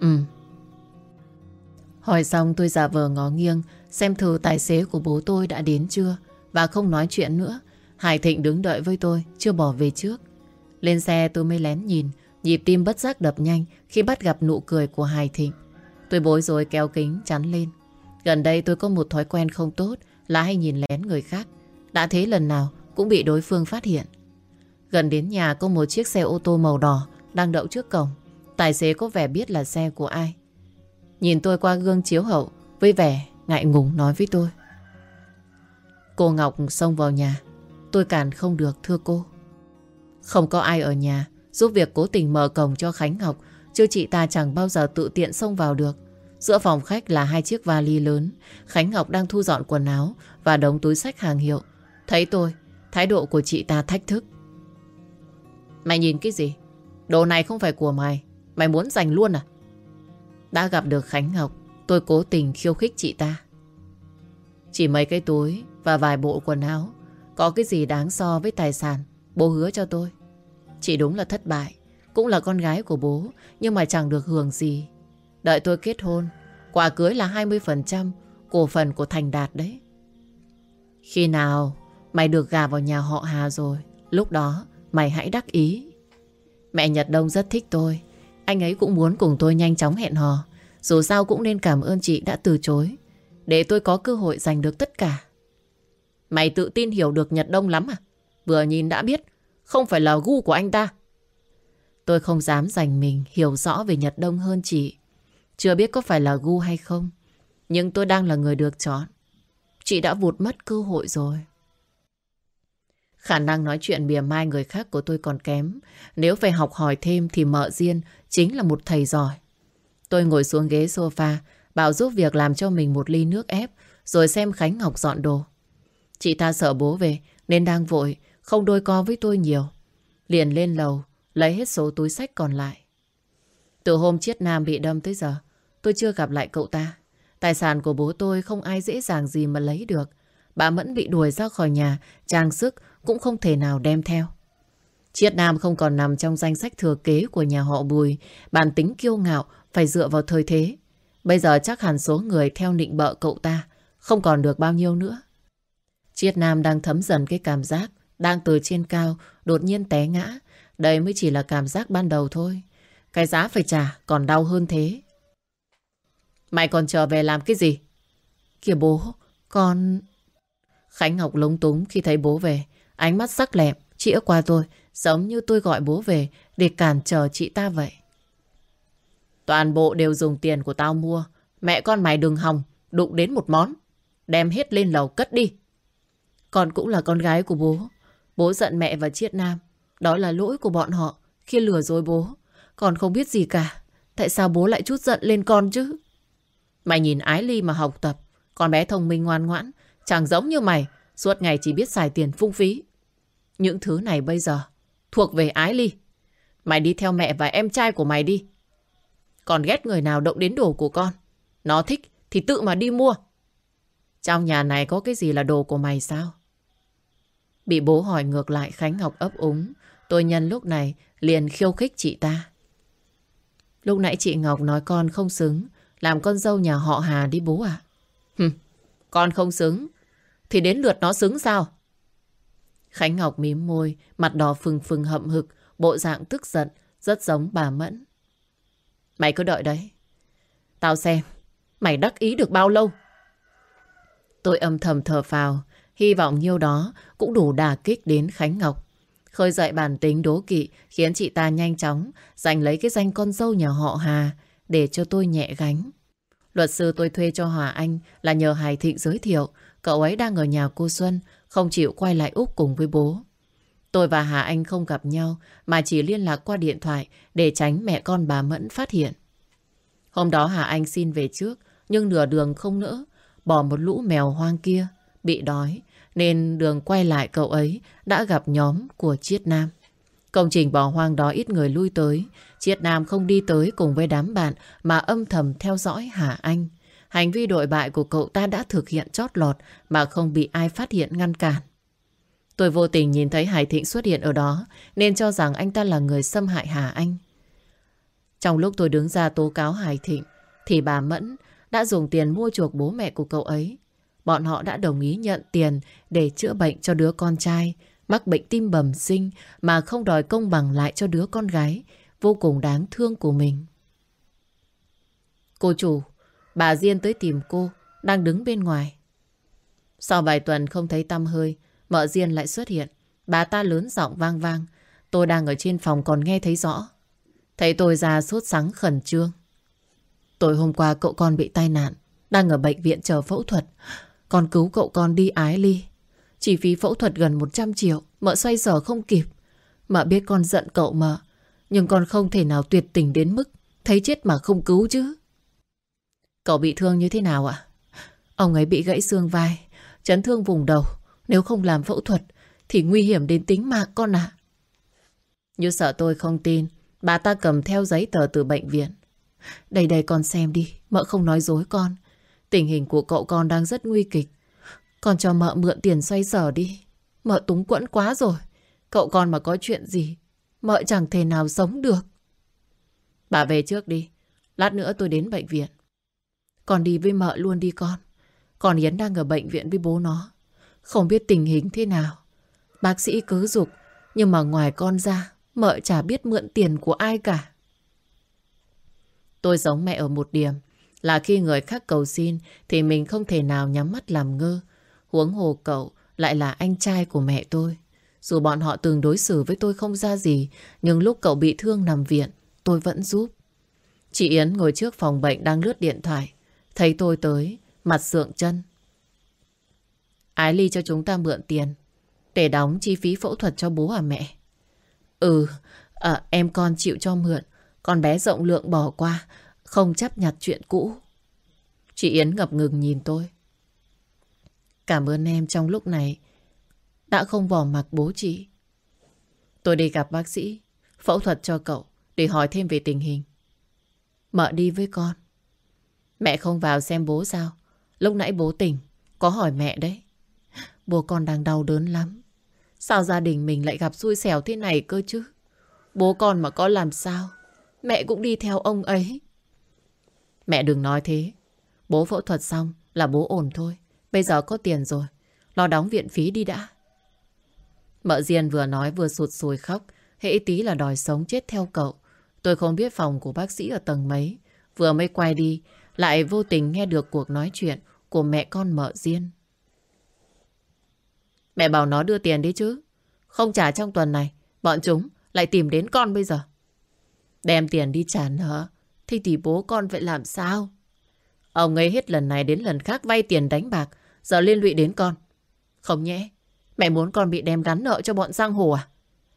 Ừ. Hỏi xong tôi giả vờ ngó nghiêng xem thử tài xế của bố tôi đã đến chưa và không nói chuyện nữa. Hải Thịnh đứng đợi với tôi, chưa bỏ về trước. Lên xe tôi mới lén nhìn, nhịp tim bất giác đập nhanh khi bắt gặp nụ cười của Hải Thịnh. Tôi bối rối kéo kính chắn lên. Gần đây tôi có một thói quen không tốt là hay nhìn lén người khác. Đã thế lần nào cũng bị đối phương phát hiện. Gần đến nhà có một chiếc xe ô tô màu đỏ đang đậu trước cổng. Tài xế có vẻ biết là xe của ai. Nhìn tôi qua gương chiếu hậu với vẻ ngại ngùng nói với tôi. Cô Ngọc xông vào nhà. Tôi cản không được thưa cô. Không có ai ở nhà giúp việc cố tình mở cổng cho Khánh Ngọc chứ chị ta chẳng bao giờ tự tiện xông vào được. Giữa phòng khách là hai chiếc vali lớn. Khánh Ngọc đang thu dọn quần áo và đống túi sách hàng hiệu. Thấy tôi, thái độ của chị ta thách thức. Mày nhìn cái gì? Đồ này không phải của mày. Mày muốn giành luôn à? Đã gặp được Khánh Ngọc, tôi cố tình khiêu khích chị ta. Chỉ mấy cái túi và vài bộ quần áo. Có cái gì đáng so với tài sản bố hứa cho tôi. Chị đúng là thất bại. Cũng là con gái của bố, nhưng mà chẳng được hưởng gì. Đợi tôi kết hôn, quà cưới là 20% cổ phần của Thành Đạt đấy. Khi nào mày được gà vào nhà họ Hà rồi, lúc đó mày hãy đắc ý. Mẹ Nhật Đông rất thích tôi. Anh ấy cũng muốn cùng tôi nhanh chóng hẹn hò. Dù sao cũng nên cảm ơn chị đã từ chối. Để tôi có cơ hội giành được tất cả. Mày tự tin hiểu được Nhật Đông lắm à? Vừa nhìn đã biết, không phải là gu của anh ta. Tôi không dám dành mình hiểu rõ về Nhật Đông hơn chị. Chưa biết có phải là gu hay không. Nhưng tôi đang là người được chọn. Chị đã vụt mất cơ hội rồi. Khả năng nói chuyện bìa mai người khác của tôi còn kém. Nếu phải học hỏi thêm thì mợ Diên chính là một thầy giỏi. Tôi ngồi xuống ghế sofa, bảo giúp việc làm cho mình một ly nước ép, rồi xem Khánh Ngọc dọn đồ. Chị ta sợ bố về nên đang vội, không đôi co với tôi nhiều. Liền lên lầu, lấy hết số túi sách còn lại. Từ hôm Chiết Nam bị đâm tới giờ, tôi chưa gặp lại cậu ta. Tài sản của bố tôi không ai dễ dàng gì mà lấy được. Bà Mẫn bị đuổi ra khỏi nhà, trang sức cũng không thể nào đem theo. Chiết Nam không còn nằm trong danh sách thừa kế của nhà họ Bùi, bản tính kiêu ngạo phải dựa vào thời thế. Bây giờ chắc hẳn số người theo nịnh bợ cậu ta không còn được bao nhiêu nữa. Chiết Nam đang thấm dần cái cảm giác đang từ trên cao đột nhiên té ngã. Đây mới chỉ là cảm giác ban đầu thôi. Cái giá phải trả còn đau hơn thế. Mày còn trở về làm cái gì? Kìa bố, con... Khánh Ngọc lúng túng khi thấy bố về. Ánh mắt sắc lẹm, chĩa qua tôi, giống như tôi gọi bố về để cản trở chị ta vậy. Toàn bộ đều dùng tiền của tao mua. Mẹ con mày đừng hòng, đụng đến một món. Đem hết lên lầu cất đi. Con cũng là con gái của bố. Bố giận mẹ và Triết Nam. Đó là lỗi của bọn họ khi lừa dối bố. Con không biết gì cả. Tại sao bố lại chút giận lên con chứ? Mày nhìn Ái Ly mà học tập. Con bé thông minh ngoan ngoãn. Chẳng giống như mày. Suốt ngày chỉ biết xài tiền phung phí. Những thứ này bây giờ thuộc về Ái Ly. Mày đi theo mẹ và em trai của mày đi. Còn ghét người nào động đến đồ của con. Nó thích thì tự mà đi mua. Trong nhà này có cái gì là đồ của mày sao? Bị bố hỏi ngược lại Khánh Ngọc ấp úng. tôi nhân lúc này liền khiêu khích chị ta. Lúc nãy chị Ngọc nói con không xứng, làm con dâu nhà họ Hà đi bố à? Hừm, con không xứng, thì đến lượt nó xứng sao? Khánh Ngọc mím môi, mặt đỏ phừng phừng hậm hực, bộ dạng tức giận, rất giống bà Mẫn. Mày cứ đợi đấy. Tao xem, mày đắc ý được bao lâu? Tôi âm thầm thở phào, hy vọng nhiêu đó cũng đủ đà kích đến Khánh Ngọc. Khơi dậy bản tính đố kỵ khiến chị ta nhanh chóng giành lấy cái danh con dâu nhà họ Hà để cho tôi nhẹ gánh. Luật sư tôi thuê cho Hòa Anh là nhờ Hải Thịnh giới thiệu cậu ấy đang ở nhà cô Xuân, không chịu quay lại Úc cùng với bố. Tôi và Hà Anh không gặp nhau, mà chỉ liên lạc qua điện thoại để tránh mẹ con bà Mẫn phát hiện. Hôm đó Hà Anh xin về trước, nhưng nửa đường không nỡ, bỏ một lũ mèo hoang kia, bị đói, nên đường quay lại cậu ấy đã gặp nhóm của Chiết Nam. Công trình bỏ hoang đó ít người lui tới. Chiết Nam không đi tới cùng với đám bạn mà âm thầm theo dõi Hà Anh. Hành vi đội bại của cậu ta đã thực hiện chót lọt mà không bị ai phát hiện ngăn cản. Tôi vô tình nhìn thấy Hải Thịnh xuất hiện ở đó nên cho rằng anh ta là người xâm hại Hà Anh. Trong lúc tôi đứng ra tố cáo Hải Thịnh thì bà Mẫn đã dùng tiền mua chuộc bố mẹ của cậu ấy. Bọn họ đã đồng ý nhận tiền để chữa bệnh cho đứa con trai mắc bệnh tim bẩm sinh mà không đòi công bằng lại cho đứa con gái vô cùng đáng thương của mình. Cô chủ, bà Diên tới tìm cô, đang đứng bên ngoài. Sau vài tuần không thấy tâm hơi, mợ Diên lại xuất hiện. Bà ta lớn giọng vang vang. Tôi đang ở trên phòng còn nghe thấy rõ. Thấy tôi ra sốt sắng khẩn trương. Tối hôm qua cậu con bị tai nạn, đang ở bệnh viện chờ phẫu thuật. Con cứu cậu con đi ái ly. Chi phí phẫu thuật gần 100 triệu, mợ xoay sở không kịp. Mợ biết con giận cậu mà, nhưng con không thể nào tuyệt tình đến mức thấy chết mà không cứu chứ. Cậu bị thương như thế nào ạ? Ông ấy bị gãy xương vai, chấn thương vùng đầu. Nếu không làm phẫu thuật thì nguy hiểm đến tính mạng con ạ. Như sợ tôi không tin, bà ta cầm theo giấy tờ từ bệnh viện. Đây đây con xem đi, mợ không nói dối con. Tình hình của cậu con đang rất nguy kịch. Con cho mợ mượn tiền xoay sở đi. Mợ túng quẫn quá rồi. Cậu con mà có chuyện gì, mợ chẳng thể nào sống được. Bà về trước đi. Lát nữa tôi đến bệnh viện. Con đi với mợ luôn đi con. Còn Yến đang ở bệnh viện với bố nó. Không biết tình hình thế nào. Bác sĩ cứ dục. Nhưng mà ngoài con ra, mợ chả biết mượn tiền của ai cả. Tôi giống mẹ ở một điểm. Là khi người khác cầu xin thì mình không thể nào nhắm mắt làm ngơ. Huống hồ cậu lại là anh trai của mẹ tôi. Dù bọn họ từng đối xử với tôi không ra gì, nhưng lúc cậu bị thương nằm viện, tôi vẫn giúp. Chị Yến ngồi trước phòng bệnh đang lướt điện thoại. Thấy tôi tới, mặt sượng chân. Ái Ly cho chúng ta mượn tiền để đóng chi phí phẫu thuật cho bố à mẹ? Ừ, à, em con chịu cho mượn. Con bé rộng lượng bỏ qua, không chấp nhặt chuyện cũ. Chị Yến ngập ngừng nhìn tôi. Cảm ơn em trong lúc này đã không bỏ mặc bố chị. Tôi đi gặp bác sĩ, phẫu thuật cho cậu để hỏi thêm về tình hình. Mợ đi với con. Mẹ không vào xem bố sao? Lúc nãy bố tỉnh, có hỏi mẹ đấy. Bố con đang đau đớn lắm. Sao gia đình mình lại gặp xui xẻo thế này cơ chứ? Bố con mà có làm sao? Mẹ cũng đi theo ông ấy. Mẹ đừng nói thế. Bố phẫu thuật xong là bố ổn thôi. Bây giờ có tiền rồi. Lo đóng viện phí đi đã. Mợ Diên vừa nói vừa sụt sùi khóc. Hễ tí là đòi sống chết theo cậu. Tôi không biết phòng của bác sĩ ở tầng mấy. Vừa mới quay đi, lại vô tình nghe được cuộc nói chuyện của mẹ con mợ Diên. Mẹ bảo nó đưa tiền đi chứ. Không trả trong tuần này, bọn chúng lại tìm đến con bây giờ. Đem tiền đi trả nợ, thì thì bố con vậy làm sao? Ông ấy hết lần này đến lần khác vay tiền đánh bạc, giờ liên lụy đến con. Không nhẽ, mẹ muốn con bị đem gắn nợ cho bọn giang hồ à?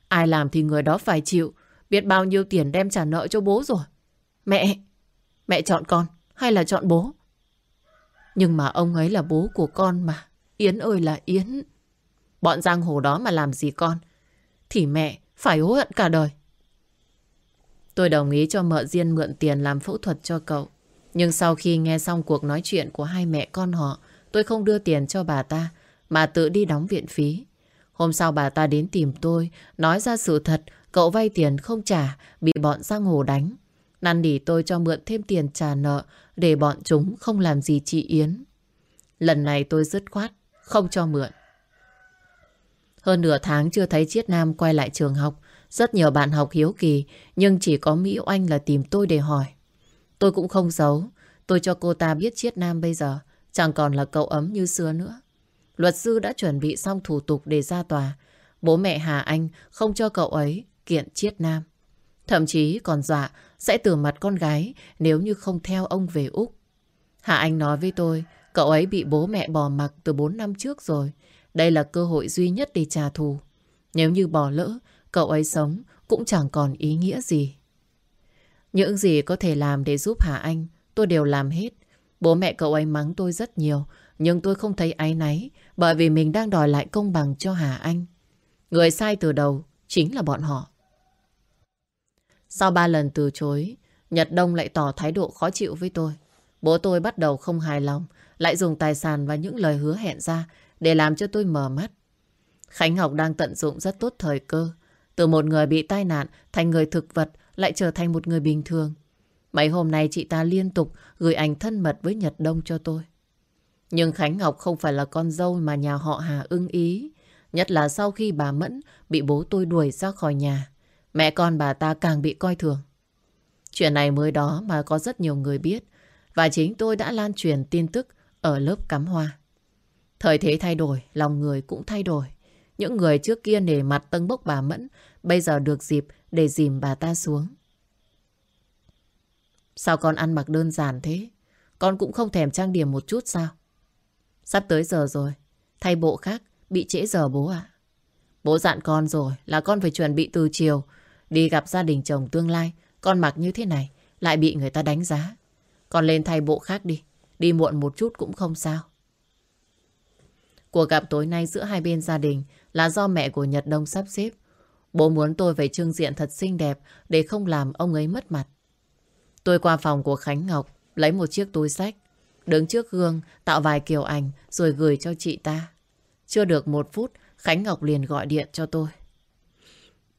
Ai làm thì người đó phải chịu, biết bao nhiêu tiền đem trả nợ cho bố rồi. Mẹ, mẹ chọn con hay là chọn bố? Nhưng mà ông ấy là bố của con mà. Yến ơi là Yến. Bọn giang hồ đó mà làm gì con? Thì mẹ phải hối hận cả đời. Tôi đồng ý cho mợ Diên mượn tiền làm phẫu thuật cho cậu. Nhưng sau khi nghe xong cuộc nói chuyện của hai mẹ con họ, tôi không đưa tiền cho bà ta, mà tự đi đóng viện phí. Hôm sau bà ta đến tìm tôi, nói ra sự thật, cậu vay tiền không trả, bị bọn giang hồ đánh. Năn nỉ tôi cho mượn thêm tiền trả nợ để bọn chúng không làm gì chị Yến. Lần này tôi dứt khoát, không cho mượn. Hơn nửa tháng chưa thấy Chiết Nam quay lại trường học. Rất nhiều bạn học hiếu kỳ, nhưng chỉ có Mỹ Oanh là tìm tôi để hỏi. Tôi cũng không giấu, tôi cho cô ta biết Chiết Nam bây giờ chẳng còn là cậu ấm như xưa nữa. Luật sư đã chuẩn bị xong thủ tục để ra tòa. Bố mẹ Hà Anh không cho cậu ấy kiện Chiết Nam. Thậm chí còn dọa sẽ từ mặt con gái nếu như không theo ông về Úc. Hà Anh nói với tôi, cậu ấy bị bố mẹ bỏ mặc từ 4 năm trước rồi. Đây là cơ hội duy nhất để trả thù. Nếu như bỏ lỡ, cậu ấy sống cũng chẳng còn ý nghĩa gì. Những gì có thể làm để giúp Hà Anh, tôi đều làm hết. Bố mẹ cậu ấy mắng tôi rất nhiều, nhưng tôi không thấy áy náy bởi vì mình đang đòi lại công bằng cho Hà Anh. Người sai từ đầu chính là bọn họ. Sau ba lần từ chối, Nhật Đông lại tỏ thái độ khó chịu với tôi. Bố tôi bắt đầu không hài lòng, lại dùng tài sản và những lời hứa hẹn ra để làm cho tôi mở mắt. Khánh Ngọc đang tận dụng rất tốt thời cơ. Từ một người bị tai nạn thành người thực vật lại trở thành một người bình thường. Mấy hôm nay chị ta liên tục gửi ảnh thân mật với Nhật Đông cho tôi. Nhưng Khánh Ngọc không phải là con dâu mà nhà họ Hà ưng ý. Nhất là sau khi bà Mẫn bị bố tôi đuổi ra khỏi nhà. Mẹ con bà ta càng bị coi thường. Chuyện này mới đó mà có rất nhiều người biết. Và chính tôi đã lan truyền tin tức ở lớp cắm hoa. Thời thế thay đổi, lòng người cũng thay đổi. Những người trước kia nể mặt tân bốc bà Mẫn, bây giờ được dịp để dìm bà ta xuống. Sao con ăn mặc đơn giản thế? Con cũng không thèm trang điểm một chút sao? Sắp tới giờ rồi, thay bộ khác, bị trễ giờ bố ạ. Bố dặn con rồi là con phải chuẩn bị từ chiều, đi gặp gia đình chồng tương lai. Con mặc như thế này, lại bị người ta đánh giá. Con lên thay bộ khác đi, đi muộn một chút cũng không sao. Cuộc gặp tối nay giữa hai bên gia đình là do mẹ của Nhật Đông sắp xếp. Bố muốn tôi phải trưng diện thật xinh đẹp để không làm ông ấy mất mặt. Tôi qua phòng của Khánh Ngọc, lấy một chiếc túi sách, đứng trước gương, tạo vài kiểu ảnh rồi gửi cho chị ta. Chưa được một phút, Khánh Ngọc liền gọi điện cho tôi.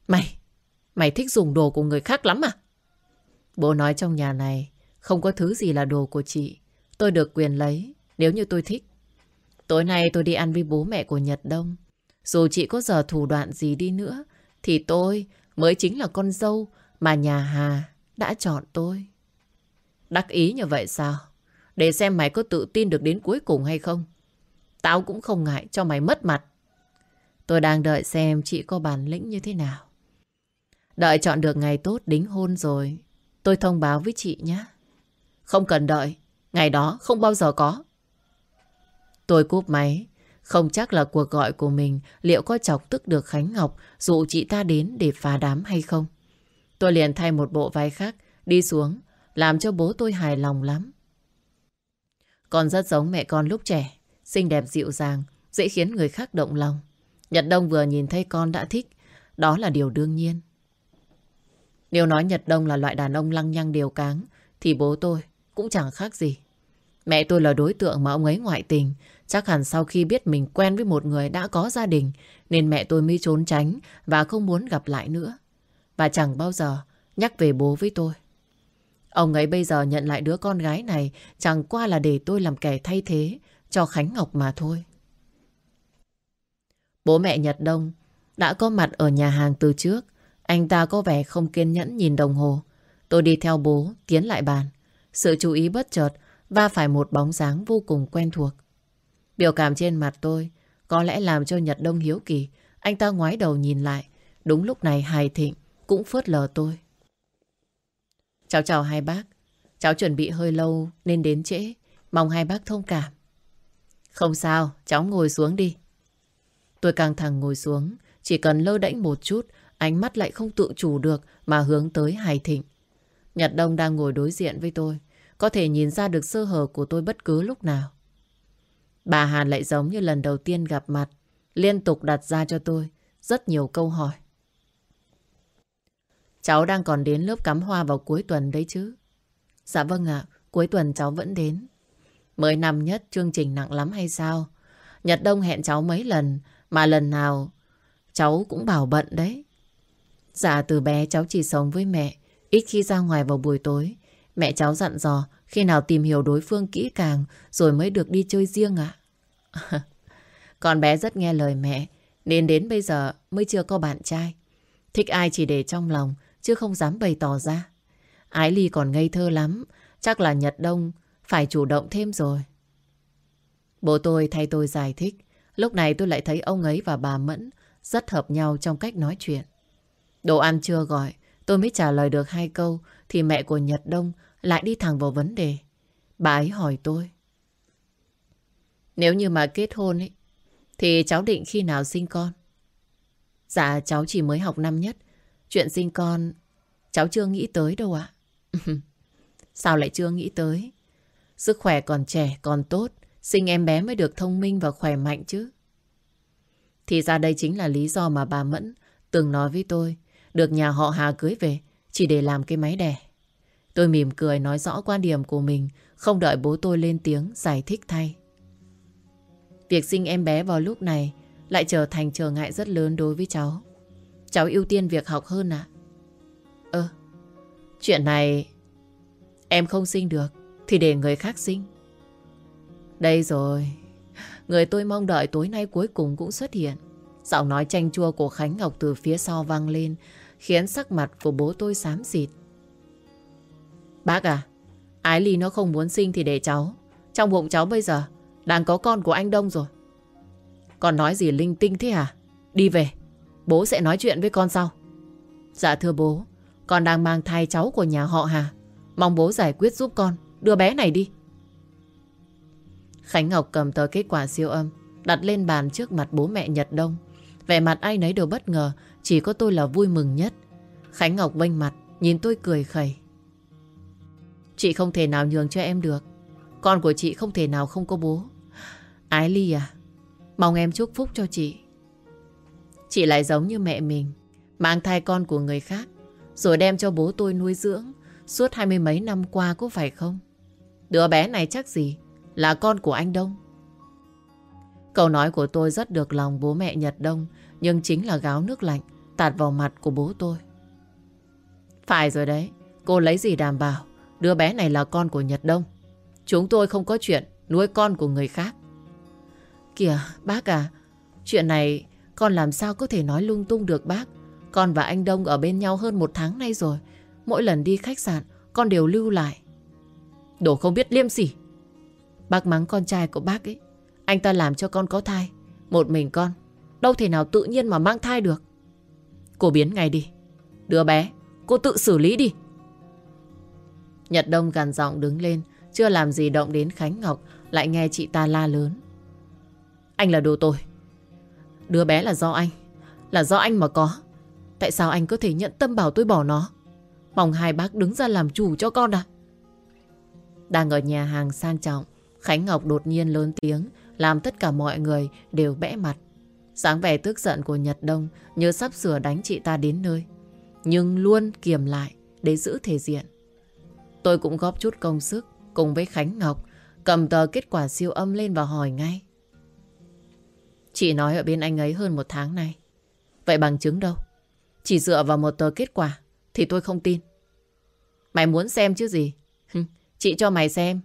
Mày, mày thích dùng đồ của người khác lắm à? Bố nói trong nhà này không có thứ gì là đồ của chị. Tôi được quyền lấy nếu như tôi thích. Tối nay tôi đi ăn với bố mẹ của Nhật Đông. Dù chị có giờ thủ đoạn gì đi nữa, thì tôi mới chính là con dâu mà nhà Hà đã chọn tôi. Đắc ý như vậy sao? Để xem mày có tự tin được đến cuối cùng hay không. Tao cũng không ngại cho mày mất mặt. Tôi đang đợi xem chị có bản lĩnh như thế nào. Đợi chọn được ngày tốt đính hôn rồi. Tôi thông báo với chị nhé. Không cần đợi. Ngày đó không bao giờ có. Tôi cúp máy. Không chắc là cuộc gọi của mình liệu có chọc tức được Khánh Ngọc dụ chị ta đến để phá đám hay không. Tôi liền thay một bộ váy khác đi xuống làm cho bố tôi hài lòng lắm. Con rất giống mẹ con lúc trẻ, xinh đẹp dịu dàng, dễ khiến người khác động lòng. Nhật Đông vừa nhìn thấy con đã thích, đó là điều đương nhiên. Nếu nói Nhật Đông là loại đàn ông lăng nhăng điều cáng, thì bố tôi cũng chẳng khác gì. Mẹ tôi là đối tượng mà ông ấy ngoại tình, chắc hẳn sau khi biết mình quen với một người đã có gia đình, nên mẹ tôi mới trốn tránh và không muốn gặp lại nữa. Và chẳng bao giờ nhắc về bố với tôi. Ông ấy bây giờ nhận lại đứa con gái này chẳng qua là để tôi làm kẻ thay thế cho Khánh Ngọc mà thôi. Bố mẹ Nhật Đông đã có mặt ở nhà hàng từ trước. Anh ta có vẻ không kiên nhẫn nhìn đồng hồ. Tôi đi theo bố, tiến lại bàn. Sự chú ý bất chợt va phải một bóng dáng vô cùng quen thuộc. Biểu cảm trên mặt tôi có lẽ làm cho Nhật Đông hiếu kỳ. Anh ta ngoái đầu nhìn lại. Đúng lúc này Hải Thịnh cũng phớt lờ tôi. Cháu chào hai bác. Cháu chuẩn bị hơi lâu nên đến trễ. Mong hai bác thông cảm. Không sao, cháu ngồi xuống đi. Tôi căng thẳng ngồi xuống. Chỉ cần lơ đễnh một chút, ánh mắt lại không tự chủ được mà hướng tới Hải Thịnh. Nhật Đông đang ngồi đối diện với tôi. Có thể nhìn ra được sơ hở của tôi bất cứ lúc nào. Bà Hàn lại giống như lần đầu tiên gặp mặt. Liên tục đặt ra cho tôi rất nhiều câu hỏi. Cháu đang còn đến lớp cắm hoa vào cuối tuần đấy chứ? Dạ vâng ạ, cuối tuần cháu vẫn đến. Mới năm nhất chương trình nặng lắm hay sao? Nhật Đông hẹn cháu mấy lần, mà lần nào cháu cũng bảo bận đấy. Dạ từ bé cháu chỉ sống với mẹ, ít khi ra ngoài vào buổi tối. Mẹ cháu dặn dò khi nào tìm hiểu đối phương kỹ càng rồi mới được đi chơi riêng ạ. Con bé rất nghe lời mẹ, nên đến bây giờ mới chưa có bạn trai. Thích ai chỉ để trong lòng, chứ không dám bày tỏ ra. Ái Ly còn ngây thơ lắm, chắc là Nhật Đông phải chủ động thêm rồi. Bố tôi thay tôi giải thích, lúc này tôi lại thấy ông ấy và bà Mẫn rất hợp nhau trong cách nói chuyện. Đồ ăn chưa gọi, tôi mới trả lời được hai câu thì mẹ của Nhật Đông lại đi thẳng vào vấn đề. Bà ấy hỏi tôi. Nếu như mà kết hôn ấy, thì cháu định khi nào sinh con? Dạ cháu chỉ mới học năm nhất. Chuyện sinh con cháu chưa nghĩ tới đâu ạ. Sao lại chưa nghĩ tới? Sức khỏe còn trẻ, còn tốt. Sinh em bé mới được thông minh và khỏe mạnh chứ. Thì ra đây chính là lý do mà bà Mẫn từng nói với tôi được nhà họ Hà cưới về chỉ để làm cái máy đẻ. Tôi mỉm cười nói rõ quan điểm của mình không đợi bố tôi lên tiếng giải thích thay. Việc sinh em bé vào lúc này lại trở thành trở ngại rất lớn đối với cháu. Cháu ưu tiên việc học hơn à? Ơ, chuyện này em không sinh được thì để người khác sinh. Đây rồi, người tôi mong đợi tối nay cuối cùng cũng xuất hiện. Giọng nói chanh chua của Khánh Ngọc từ phía sau vang lên, khiến sắc mặt của bố tôi xám xịt. Bác à, Ái Ly nó không muốn sinh thì để cháu. Trong bụng cháu bây giờ đang có con của anh Đông rồi. Con nói gì linh tinh thế hả? Đi về, bố sẽ nói chuyện với con sau. Dạ thưa bố, con đang mang thai cháu của nhà họ Hà. Mong bố giải quyết giúp con, đưa bé này đi. Khánh Ngọc cầm tờ kết quả siêu âm, đặt lên bàn trước mặt bố mẹ Nhật Đông. Vẻ mặt ai nấy đều bất ngờ, chỉ có tôi là vui mừng nhất. Khánh Ngọc vênh mặt, nhìn tôi cười khẩy. Chị không thể nào nhường cho em được. Con của chị không thể nào không có bố. Ái Ly à, mong em chúc phúc cho chị. Chị lại giống như mẹ mình, mang thai con của người khác, rồi đem cho bố tôi nuôi dưỡng suốt hai mươi mấy năm qua có phải không? Đứa bé này chắc gì là con của anh Đông. Câu nói của tôi rất được lòng bố mẹ Nhật Đông, nhưng chính là gáo nước lạnh tạt vào mặt của bố tôi. Phải rồi đấy, cô lấy gì đảm bảo đứa bé này là con của Nhật Đông. Chúng tôi không có chuyện nuôi con của người khác. Kìa, bác à, chuyện này con làm sao có thể nói lung tung được bác. Con và anh Đông ở bên nhau hơn một tháng nay rồi. Mỗi lần đi khách sạn, con đều lưu lại. Đồ không biết liêm sỉ. Bác mắng con trai của bác ấy. Anh ta làm cho con có thai. Một mình con. Đâu thể nào tự nhiên mà mang thai được. Cô biến ngay đi. Đứa bé, cô tự xử lý đi. Nhật Đông gằn giọng đứng lên. Chưa làm gì động đến Khánh Ngọc. Lại nghe chị ta la lớn. Anh là đồ tôi. Đứa bé là do anh. Là do anh mà có. Tại sao anh có thể nhận tâm bảo tôi bỏ nó? Mong hai bác đứng ra làm chủ cho con à? Đang ở nhà hàng sang trọng, Khánh Ngọc đột nhiên lớn tiếng, làm tất cả mọi người đều bẽ mặt. Sáng vẻ tức giận của Nhật Đông như sắp sửa đánh chị ta đến nơi. Nhưng luôn kiềm lại để giữ thể diện. Tôi cũng góp chút công sức cùng với Khánh Ngọc, cầm tờ kết quả siêu âm lên và hỏi ngay. Chị nói ở bên anh ấy hơn một tháng nay. Vậy bằng chứng đâu? Chỉ dựa vào một tờ kết quả thì tôi không tin. Mày muốn xem chứ gì? Chị cho mày xem.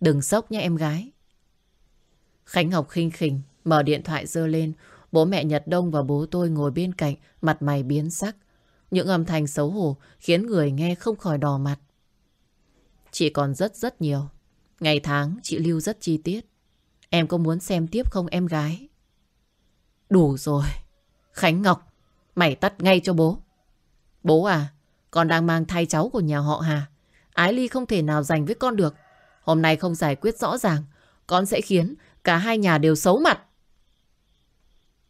Đừng sốc nhé em gái. Khánh Ngọc khinh khỉnh, mở điện thoại dơ lên. Bố mẹ Nhật Đông và bố tôi ngồi bên cạnh mặt mày biến sắc. Những âm thanh xấu hổ khiến người nghe không khỏi đỏ mặt. Chị còn rất rất nhiều. Ngày tháng chị lưu rất chi tiết. Em có muốn xem tiếp không em gái? Đủ rồi. Khánh Ngọc, mày tắt ngay cho bố. Bố à, con đang mang thai cháu của nhà họ Hà. Ái Ly không thể nào giành với con được. Hôm nay không giải quyết rõ ràng, con sẽ khiến cả hai nhà đều xấu mặt.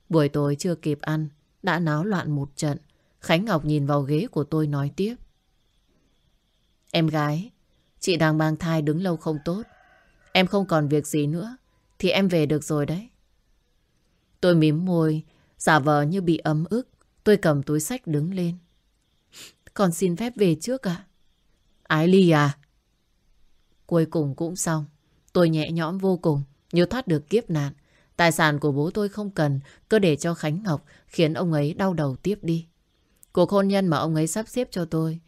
Buổi tối chưa kịp ăn, đã náo loạn một trận. Khánh Ngọc nhìn vào ghế của tôi nói tiếp. Em gái, chị đang mang thai đứng lâu không tốt. Em không còn việc gì nữa, thì em về được rồi đấy. Tôi mím môi, giả vờ như bị ấm ức. Tôi cầm túi sách đứng lên. còn xin phép về trước ạ. Ái Ly à? Cuối cùng cũng xong. Tôi nhẹ nhõm vô cùng, như thoát được kiếp nạn. Tài sản của bố tôi không cần, cứ để cho Khánh Ngọc khiến ông ấy đau đầu tiếp đi. Cuộc hôn nhân mà ông ấy sắp xếp cho tôi,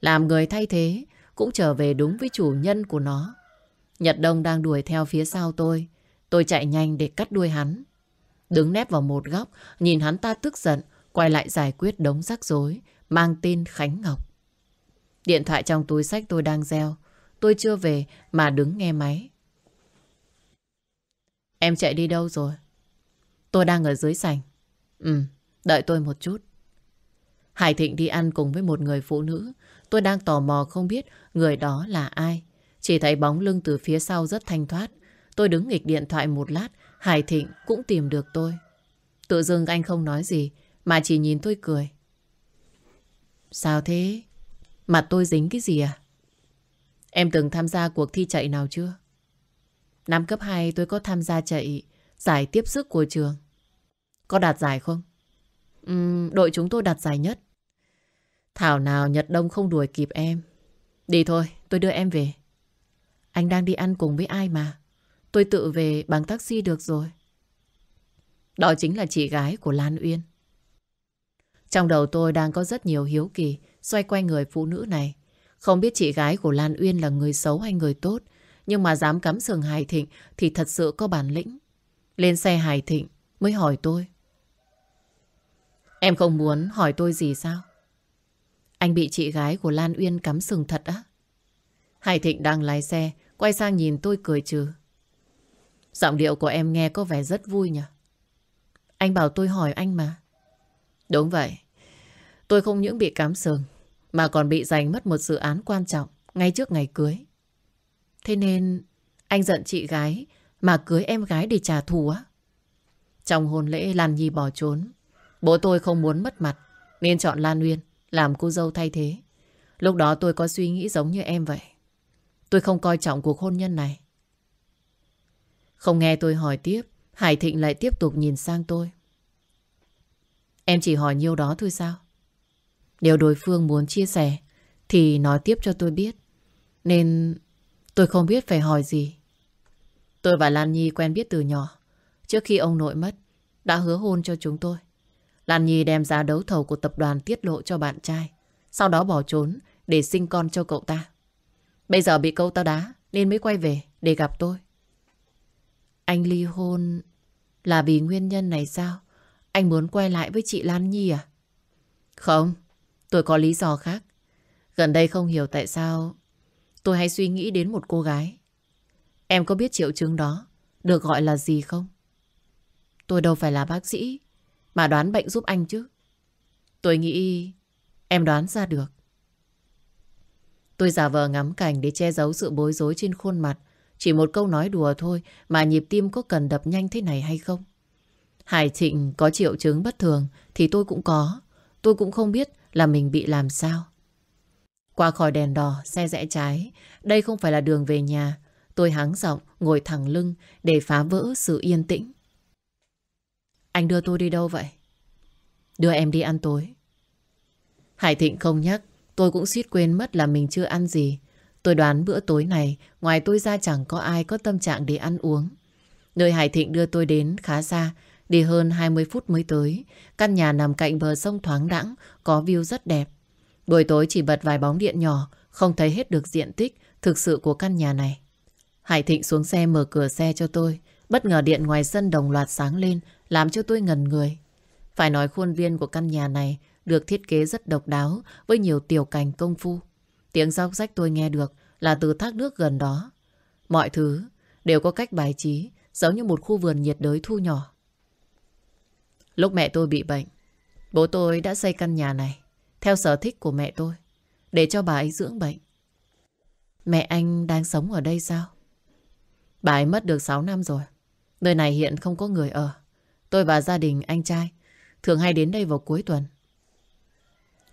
làm người thay thế, cũng trở về đúng với chủ nhân của nó. Nhật Đông đang đuổi theo phía sau tôi. Tôi chạy nhanh để cắt đuôi hắn. Đứng nép vào một góc, nhìn hắn ta tức giận, quay lại giải quyết đống rắc rối, mang tên Khánh Ngọc. Điện thoại trong túi sách tôi đang reo. Tôi chưa về mà đứng nghe máy. Em chạy đi đâu rồi? Tôi đang ở dưới sảnh. Ừ, đợi tôi một chút. Hải Thịnh đi ăn cùng với một người phụ nữ. Tôi đang tò mò không biết người đó là ai. Chỉ thấy bóng lưng từ phía sau rất thanh thoát. Tôi đứng nghịch điện thoại một lát, Hải Thịnh cũng tìm được tôi. Tự dưng anh không nói gì, mà chỉ nhìn tôi cười. Sao thế? Mặt tôi dính cái gì à? Em từng tham gia cuộc thi chạy nào chưa? Năm cấp 2 tôi có tham gia chạy giải tiếp sức của trường. Có đạt giải không? Uhm, đội chúng tôi đạt giải nhất. Thảo nào Nhật Đông không đuổi kịp em. Đi thôi, tôi đưa em về. Anh đang đi ăn cùng với ai mà? Tôi tự về bằng taxi được rồi. Đó chính là chị gái của Lan Uyên. Trong đầu tôi đang có rất nhiều hiếu kỳ xoay quanh người phụ nữ này. Không biết chị gái của Lan Uyên là người xấu hay người tốt, nhưng mà dám cắm sừng Hải Thịnh thì thật sự có bản lĩnh. Lên xe Hải Thịnh mới hỏi tôi. Em không muốn hỏi tôi gì sao? Anh bị chị gái của Lan Uyên cắm sừng thật á? Hải Thịnh đang lái xe, quay sang nhìn tôi cười trừ. Giọng điệu của em nghe có vẻ rất vui nhỉ? Anh bảo tôi hỏi anh mà. Đúng vậy. Tôi không những bị cắm sừng, mà còn bị giành mất một dự án quan trọng ngay trước ngày cưới. Thế nên anh giận chị gái mà cưới em gái để trả thù á. Trong hôn lễ Lan Nhi bỏ trốn. Bố tôi không muốn mất mặt nên chọn Lan Nguyên làm cô dâu thay thế. Lúc đó tôi có suy nghĩ giống như em vậy. Tôi không coi trọng cuộc hôn nhân này. Không nghe tôi hỏi tiếp, Hải Thịnh lại tiếp tục nhìn sang tôi. Em chỉ hỏi nhiêu đó thôi sao? Nếu đối phương muốn chia sẻ thì nói tiếp cho tôi biết. Nên tôi không biết phải hỏi gì. Tôi và Lan Nhi quen biết từ nhỏ. Trước khi ông nội mất, đã hứa hôn cho chúng tôi. Lan Nhi đem giá đấu thầu của tập đoàn tiết lộ cho bạn trai. Sau đó bỏ trốn để sinh con cho cậu ta. Bây giờ bị cậu ta đá nên mới quay về để gặp tôi. Anh ly hôn là vì nguyên nhân này sao? Anh muốn quay lại với chị Lan Nhi à? Không, tôi có lý do khác. Gần đây không hiểu tại sao tôi hay suy nghĩ đến một cô gái. Em có biết triệu chứng đó được gọi là gì không? Tôi đâu phải là bác sĩ mà đoán bệnh giúp anh chứ. Tôi nghĩ em đoán ra được. Tôi giả vờ ngắm cảnh để che giấu sự bối rối trên khuôn mặt. Chỉ một câu nói đùa thôi mà nhịp tim có cần đập nhanh thế này hay không? Hải Trịnh có triệu chứng bất thường thì tôi cũng có. Tôi cũng không biết là mình bị làm sao. Qua khỏi đèn đỏ, xe rẽ trái. Đây không phải là đường về nhà. Tôi hắng giọng, ngồi thẳng lưng để phá vỡ sự yên tĩnh. Anh đưa tôi đi đâu vậy? Đưa em đi ăn tối. Hải Thịnh không nhắc, tôi cũng suýt quên mất là mình chưa ăn gì. Tôi đoán bữa tối này, ngoài tôi ra chẳng có ai có tâm trạng để ăn uống. Nơi Hải Thịnh đưa tôi đến khá xa, đi hơn 20 phút mới tới. Căn nhà nằm cạnh bờ sông thoáng đẳng, có view rất đẹp. Buổi tối chỉ bật vài bóng điện nhỏ, không thấy hết được diện tích thực sự của căn nhà này. Hải Thịnh xuống xe mở cửa xe cho tôi. Bất ngờ điện ngoài sân đồng loạt sáng lên, làm cho tôi ngần người. Phải nói khuôn viên của căn nhà này được thiết kế rất độc đáo với nhiều tiểu cảnh công phu. Tiếng róc rách tôi nghe được là từ thác nước gần đó. Mọi thứ đều có cách bài trí giống như một khu vườn nhiệt đới thu nhỏ. Lúc mẹ tôi bị bệnh, bố tôi đã xây căn nhà này theo sở thích của mẹ tôi để cho bà ấy dưỡng bệnh. Mẹ anh đang sống ở đây sao? Bà ấy mất được 6 năm rồi. Nơi này hiện không có người ở. Tôi và gia đình anh trai thường hay đến đây vào cuối tuần.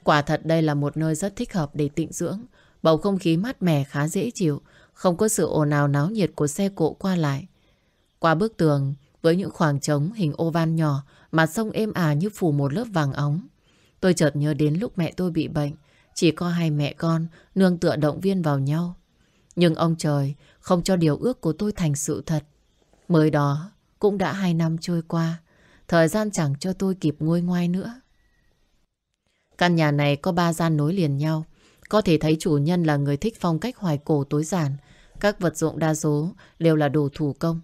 Quả thật đây là một nơi rất thích hợp để tịnh dưỡng. Bầu không khí mát mẻ khá dễ chịu, không có sự ồn ào náo nhiệt của xe cộ qua lại. Qua bức tường, với những khoảng trống hình oval nhỏ, mặt sông êm ả như phủ một lớp vàng óng. Tôi chợt nhớ đến lúc mẹ tôi bị bệnh, chỉ có hai mẹ con nương tựa động viên vào nhau. Nhưng ông trời không cho điều ước của tôi thành sự thật. Mới đó, cũng đã hai năm trôi qua. Thời gian chẳng cho tôi kịp nguôi ngoai nữa. Căn nhà này có ba gian nối liền nhau. Có thể thấy chủ nhân là người thích phong cách hoài cổ tối giản. Các vật dụng đa số đều là đồ thủ công.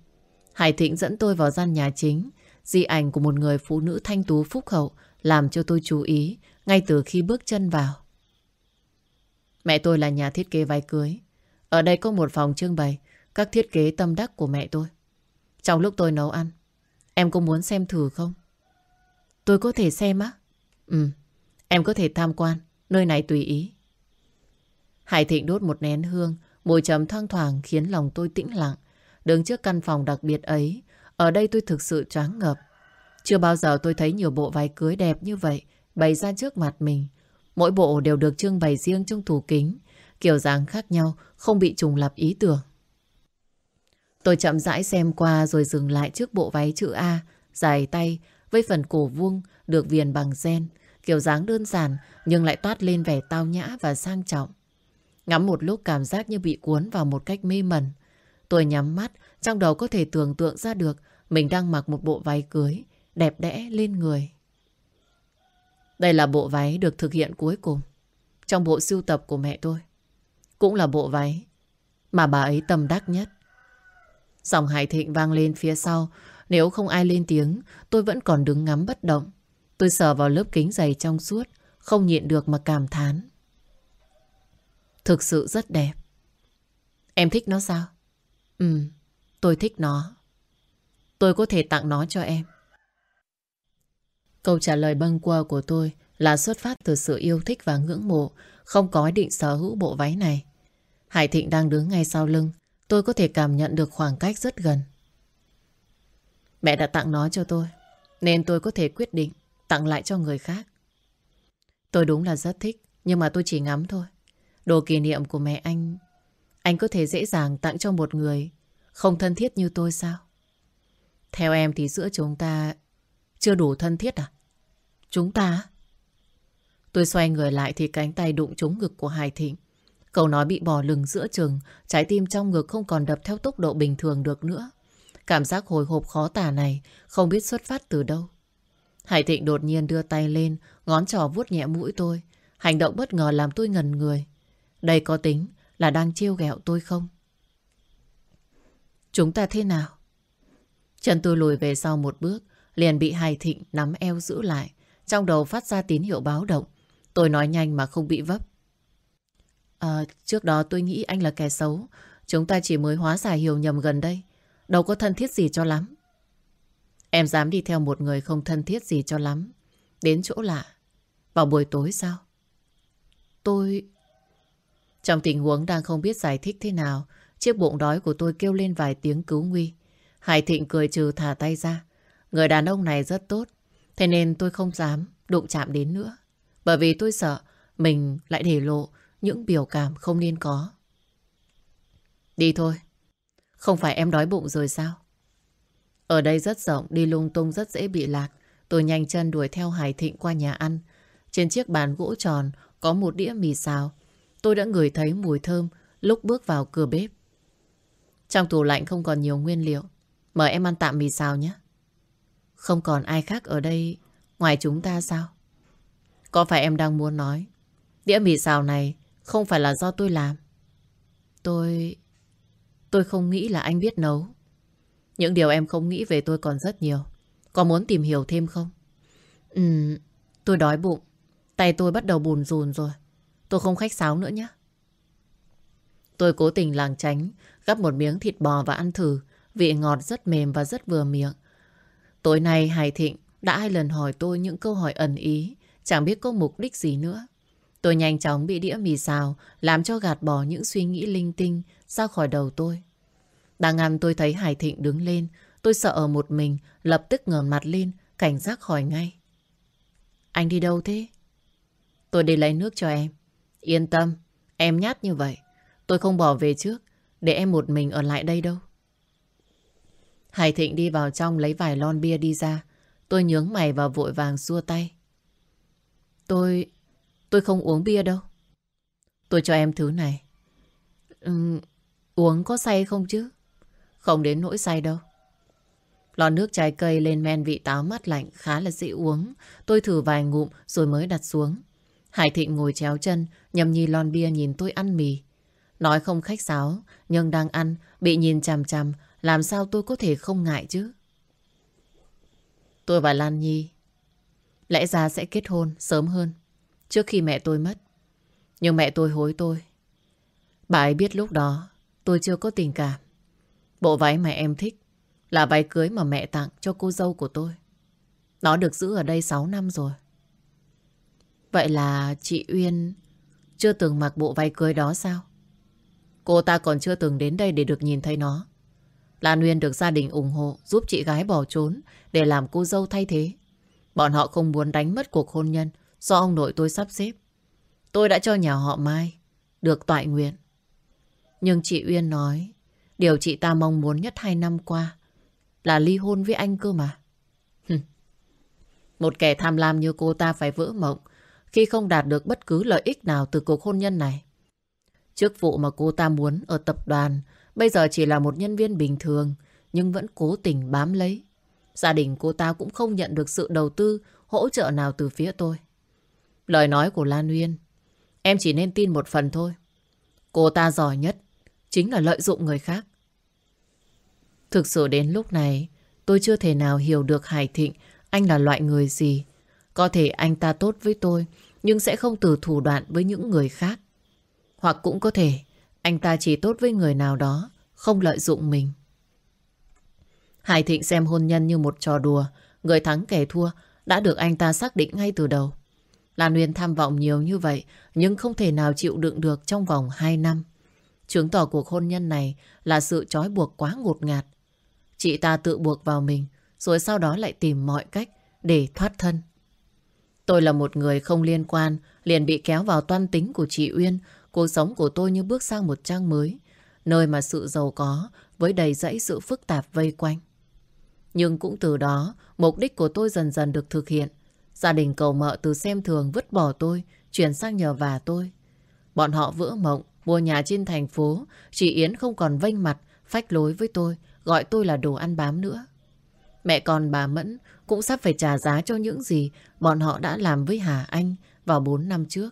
Hải Thịnh dẫn tôi vào gian nhà chính. Di ảnh của một người phụ nữ thanh tú phúc hậu làm cho tôi chú ý ngay từ khi bước chân vào. Mẹ tôi là nhà thiết kế váy cưới. Ở đây có một phòng trưng bày các thiết kế tâm đắc của mẹ tôi. Trong lúc tôi nấu ăn, em có muốn xem thử không? Tôi có thể xem á? Ừ, em có thể tham quan, nơi này tùy ý. Hải Thịnh đốt một nén hương, mùi trầm thoang thoảng khiến lòng tôi tĩnh lặng. Đứng trước căn phòng đặc biệt ấy, ở đây tôi thực sự choáng ngợp. Chưa bao giờ tôi thấy nhiều bộ váy cưới đẹp như vậy bày ra trước mặt mình. Mỗi bộ đều được trưng bày riêng trong tủ kính, kiểu dáng khác nhau, không bị trùng lặp ý tưởng. Tôi chậm rãi xem qua rồi dừng lại trước bộ váy chữ A, dài tay, với phần cổ vuông được viền bằng gen, kiểu dáng đơn giản nhưng lại toát lên vẻ tao nhã và sang trọng. Ngắm một lúc cảm giác như bị cuốn vào một cách mê mẩn. Tôi nhắm mắt, trong đầu có thể tưởng tượng ra được mình đang mặc một bộ váy cưới, đẹp đẽ lên người. Đây là bộ váy được thực hiện cuối cùng trong bộ sưu tập của mẹ tôi. Cũng là bộ váy mà bà ấy tâm đắc nhất. Dòng Hải Thịnh vang lên phía sau. Nếu không ai lên tiếng, tôi vẫn còn đứng ngắm bất động. Tôi sờ vào lớp kính dày trong suốt, không nhịn được mà cảm thán. Thực sự rất đẹp. Em thích nó sao? Ừ, tôi thích nó. Tôi có thể tặng nó cho em. Câu trả lời bâng quơ của tôi là xuất phát từ sự yêu thích và ngưỡng mộ, không có ý định sở hữu bộ váy này. Hải Thịnh đang đứng ngay sau lưng, tôi có thể cảm nhận được khoảng cách rất gần. Mẹ đã tặng nó cho tôi, nên tôi có thể quyết định tặng lại cho người khác. Tôi đúng là rất thích, nhưng mà tôi chỉ ngắm thôi. Đồ kỷ niệm của mẹ anh, anh có thể dễ dàng tặng cho một người không thân thiết như tôi sao? Theo em thì giữa chúng ta chưa đủ thân thiết à? Chúng ta? Tôi xoay người lại thì cánh tay đụng trúng ngực của Hải Thịnh. Cậu nói bị bỏ lừng giữa chừng, trái tim trong ngực không còn đập theo tốc độ bình thường được nữa. Cảm giác hồi hộp khó tả này không biết xuất phát từ đâu. Hải Thịnh đột nhiên đưa tay lên, ngón trỏ vuốt nhẹ mũi tôi. Hành động bất ngờ làm tôi ngần người. Đây có tính là đang trêu ghẹo tôi không? Chúng ta thế nào? Chân tôi lùi về sau một bước, liền bị Hải Thịnh nắm eo giữ lại. Trong đầu phát ra tín hiệu báo động. Tôi nói nhanh mà không bị vấp. À, trước đó tôi nghĩ anh là kẻ xấu. Chúng ta chỉ mới hóa giải hiểu nhầm gần đây. Đâu có thân thiết gì cho lắm. Em dám đi theo một người không thân thiết gì cho lắm. Đến chỗ lạ. Vào buổi tối sao? Tôi... Trong tình huống đang không biết giải thích thế nào, chiếc bụng đói của tôi kêu lên vài tiếng cứu nguy. Hải Thịnh cười trừ thả tay ra. Người đàn ông này rất tốt, thế nên tôi không dám đụng chạm đến nữa. Bởi vì tôi sợ mình lại để lộ những biểu cảm không nên có. Đi thôi. Không phải em đói bụng rồi sao? Ở đây rất rộng, đi lung tung rất dễ bị lạc. Tôi nhanh chân đuổi theo Hải Thịnh qua nhà ăn. Trên chiếc bàn gỗ tròn có một đĩa mì xào. Tôi đã ngửi thấy mùi thơm lúc bước vào cửa bếp. Trong tủ lạnh không còn nhiều nguyên liệu. Mời em ăn tạm mì xào nhé. Không còn ai khác ở đây ngoài chúng ta sao? Có phải em đang muốn nói Đĩa mì xào này không phải là do tôi làm? Tôi... Tôi không nghĩ là anh biết nấu. Những điều em không nghĩ về tôi còn rất nhiều. Có muốn tìm hiểu thêm không? Ừ, tôi đói bụng. Tay tôi bắt đầu bùn rùn rồi. Tôi không khách sáo nữa nhé. Tôi cố tình làng tránh Gắp một miếng thịt bò và ăn thử. Vị ngọt rất mềm và rất vừa miệng. Tối nay Hải Thịnh đã hai lần hỏi tôi những câu hỏi ẩn ý Chẳng biết có mục đích gì nữa. Tôi nhanh chóng bị đĩa mì xào làm cho gạt bỏ những suy nghĩ linh tinh ra khỏi đầu tôi. Đang ăn tôi thấy Hải Thịnh đứng lên. Tôi sợ ở một mình, lập tức ngờ mặt lên, cảnh giác hỏi ngay. Anh đi đâu thế? Tôi đi lấy nước cho em. Yên tâm, em nhát như vậy. Tôi không bỏ về trước, để em một mình ở lại đây đâu. Hải Thịnh đi vào trong lấy vài lon bia đi ra. Tôi nhướng mày và vội vàng xua tay. Tôi... tôi không uống bia đâu. Tôi cho em thứ này. Ừ, uống có say không chứ? Không đến nỗi say đâu. Lon nước trái cây lên men vị táo mát lạnh khá là dễ uống. Tôi thử vài ngụm rồi mới đặt xuống. Hải Thịnh ngồi chéo chân, nhầm nhi lon bia nhìn tôi ăn mì. Nói không khách sáo, nhưng đang ăn, bị nhìn chằm chằm, làm sao tôi có thể không ngại chứ? Tôi và Lan Nhi lẽ ra sẽ kết hôn sớm hơn, trước khi mẹ tôi mất. Nhưng mẹ tôi hối tôi. Bà ấy biết lúc đó tôi chưa có tình cảm. Bộ váy mà em thích là váy cưới mà mẹ tặng cho cô dâu của tôi. Nó được giữ ở đây 6 năm rồi. Vậy là chị Uyên chưa từng mặc bộ váy cưới đó sao? Cô ta còn chưa từng đến đây để được nhìn thấy nó. Lan Nguyên được gia đình ủng hộ, giúp chị gái bỏ trốn để làm cô dâu thay thế. Bọn họ không muốn đánh mất cuộc hôn nhân do ông nội tôi sắp xếp. Tôi đã cho nhà họ Mai được toại nguyện. Nhưng chị Uyên nói, điều chị ta mong muốn nhất hai năm qua là ly hôn với anh cơ mà. Một kẻ tham lam như cô ta phải vỡ mộng khi không đạt được bất cứ lợi ích nào từ cuộc hôn nhân này. Chức vụ mà cô ta muốn ở tập đoàn bây giờ chỉ là một nhân viên bình thường, nhưng vẫn cố tình bám lấy. Gia đình cô ta cũng không nhận được sự đầu tư, hỗ trợ nào từ phía tôi. Lời nói của Lan Uyên, em chỉ nên tin một phần thôi. Cô ta giỏi nhất chính là lợi dụng người khác. Thực sự đến lúc này, tôi chưa thể nào hiểu được Hải Thịnh anh là loại người gì. Có thể anh ta tốt với tôi, nhưng sẽ không từ thủ đoạn với những người khác. Hoặc cũng có thể anh ta chỉ tốt với người nào đó, không lợi dụng mình. Hải Thịnh xem hôn nhân như một trò đùa, người thắng kẻ thua đã được anh ta xác định ngay từ đầu. Lan Nguyên tham vọng nhiều như vậy nhưng không thể nào chịu đựng được trong vòng 2 năm. Chứng tỏ cuộc hôn nhân này là sự trói buộc quá ngột ngạt. Chị ta tự buộc vào mình rồi sau đó lại tìm mọi cách để thoát thân. Tôi là một người không liên quan liền bị kéo vào toan tính của chị Uyên Cuộc sống của tôi như bước sang một trang mới, nơi mà sự giàu có với đầy dẫy sự phức tạp vây quanh. Nhưng cũng từ đó, mục đích của tôi dần dần được thực hiện. Gia đình cầu mợ từ xem thường vứt bỏ tôi, chuyển sang nhờ và tôi. Bọn họ vỡ mộng, mua nhà trên thành phố, chị Yến không còn vênh mặt, phách lối với tôi, gọi tôi là đồ ăn bám nữa. Mẹ con bà Mẫn cũng sắp phải trả giá cho những gì bọn họ đã làm với Hà Anh vào 4 năm trước.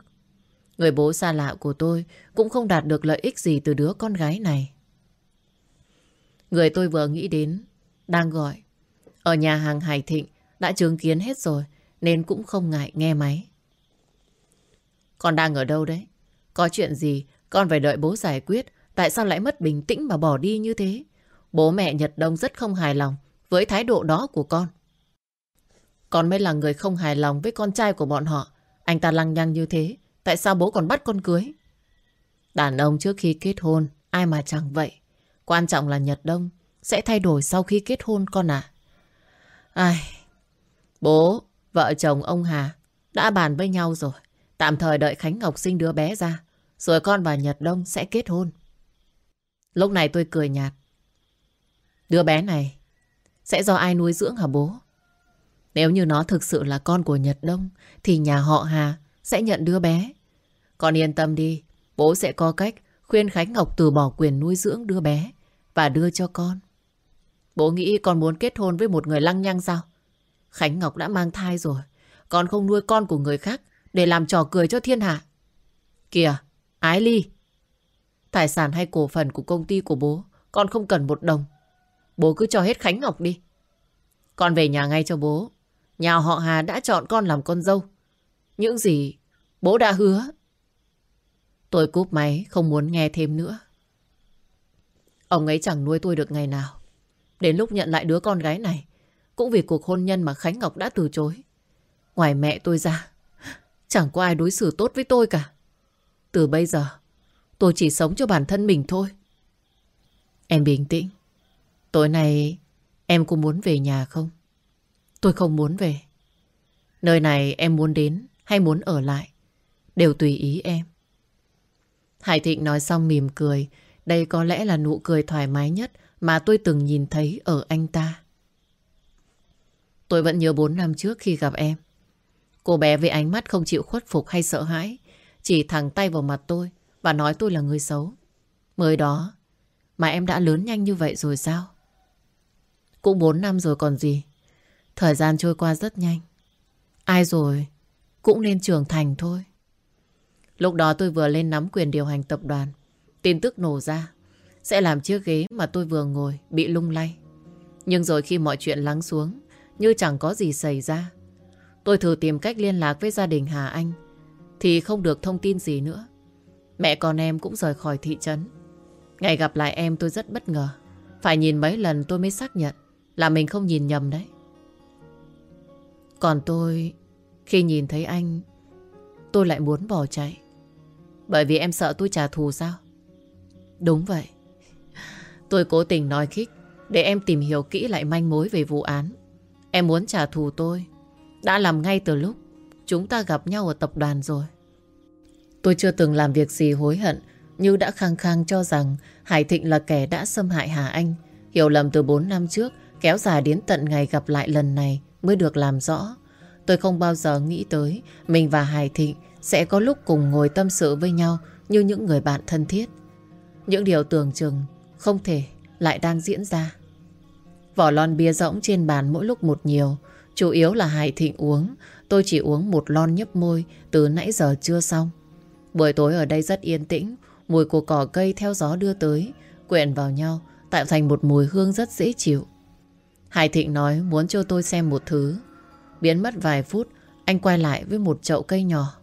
Người bố xa lạ của tôi cũng không đạt được lợi ích gì từ đứa con gái này. Người tôi vừa nghĩ đến, đang gọi. Ở nhà hàng Hải Thịnh đã chứng kiến hết rồi, nên cũng không ngại nghe máy. Con đang ở đâu đấy? Có chuyện gì con phải đợi bố giải quyết tại sao lại mất bình tĩnh mà bỏ đi như thế? Bố mẹ Nhật Đông rất không hài lòng với thái độ đó của con. Con mới là người không hài lòng với con trai của bọn họ. Anh ta lăng nhăng như thế Tại sao bố còn bắt con cưới? Đàn ông trước khi kết hôn, ai mà chẳng vậy. Quan trọng là Nhật Đông sẽ thay đổi sau khi kết hôn con à. Ai... Bố, vợ chồng ông Hà đã bàn với nhau rồi. Tạm thời đợi Khánh Ngọc sinh đứa bé ra. Rồi con và Nhật Đông sẽ kết hôn. Lúc này tôi cười nhạt. Đứa bé này sẽ do ai nuôi dưỡng hả bố? Nếu như nó thực sự là con của Nhật Đông thì nhà họ Hà sẽ nhận đứa bé. Con yên tâm đi, bố sẽ có cách khuyên Khánh Ngọc từ bỏ quyền nuôi dưỡng đứa bé và đưa cho con. Bố nghĩ con muốn kết hôn với một người lăng nhăng sao? Khánh Ngọc đã mang thai rồi, con không nuôi con của người khác để làm trò cười cho thiên hạ. Kìa, Ái Ly, tài sản hay cổ phần của công ty của bố, con không cần một đồng. Bố cứ cho hết Khánh Ngọc đi. Con về nhà ngay cho bố. Nhà họ Hà đã chọn con làm con dâu. Những gì bố đã hứa. Tôi cúp máy, không muốn nghe thêm nữa. Ông ấy chẳng nuôi tôi được ngày nào. Đến lúc nhận lại đứa con gái này, cũng vì cuộc hôn nhân mà Khánh Ngọc đã từ chối. Ngoài mẹ tôi ra, chẳng có ai đối xử tốt với tôi cả. Từ bây giờ, tôi chỉ sống cho bản thân mình thôi. Em bình tĩnh. Tối nay, em có muốn về nhà không? Tôi không muốn về. Nơi này em muốn đến hay muốn ở lại, đều tùy ý em. Hải Thịnh nói xong mỉm cười. Đây có lẽ là nụ cười thoải mái nhất mà tôi từng nhìn thấy ở anh ta. Tôi vẫn nhớ 4 năm trước khi gặp em. Cô bé với ánh mắt không chịu khuất phục hay sợ hãi, chỉ thẳng tay vào mặt tôi và nói tôi là người xấu. Mới đó mà em đã lớn nhanh như vậy rồi sao? Cũng 4 năm rồi còn gì. Thời gian trôi qua rất nhanh. Ai rồi cũng nên trưởng thành thôi. Lúc đó tôi vừa lên nắm quyền điều hành tập đoàn. Tin tức nổ ra. Sẽ làm chiếc ghế mà tôi vừa ngồi bị lung lay. Nhưng rồi khi mọi chuyện lắng xuống, như chẳng có gì xảy ra. Tôi thử tìm cách liên lạc với gia đình Hà Anh, thì không được thông tin gì nữa. Mẹ con em cũng rời khỏi thị trấn. Ngày gặp lại em tôi rất bất ngờ. Phải nhìn mấy lần tôi mới xác nhận là mình không nhìn nhầm đấy. Còn tôi, khi nhìn thấy anh, tôi lại muốn bỏ chạy. Bởi vì em sợ tôi trả thù sao? Đúng vậy. Tôi cố tình nói khích để em tìm hiểu kỹ lại manh mối về vụ án. Em muốn trả thù tôi. Đã làm ngay từ lúc chúng ta gặp nhau ở tập đoàn rồi. Tôi chưa từng làm việc gì hối hận, như đã khăng khăng cho rằng Hải Thịnh là kẻ đã xâm hại Hà Anh. Hiểu lầm từ 4 năm trước, kéo dài đến tận ngày gặp lại lần này mới được làm rõ. Tôi không bao giờ nghĩ tới mình và Hải Thịnh sẽ có lúc cùng ngồi tâm sự với nhau như những người bạn thân thiết. Những điều tưởng chừng không thể lại đang diễn ra. Vỏ lon bia rỗng trên bàn mỗi lúc một nhiều. Chủ yếu là Hải Thịnh uống. Tôi chỉ uống một lon nhấp môi từ nãy giờ chưa xong. Buổi tối ở đây rất yên tĩnh. Mùi của cỏ cây theo gió đưa tới. Quyện vào nhau tạo thành một mùi hương rất dễ chịu. Hải Thịnh nói muốn cho tôi xem một thứ. Biến mất vài phút, anh quay lại với một chậu cây nhỏ.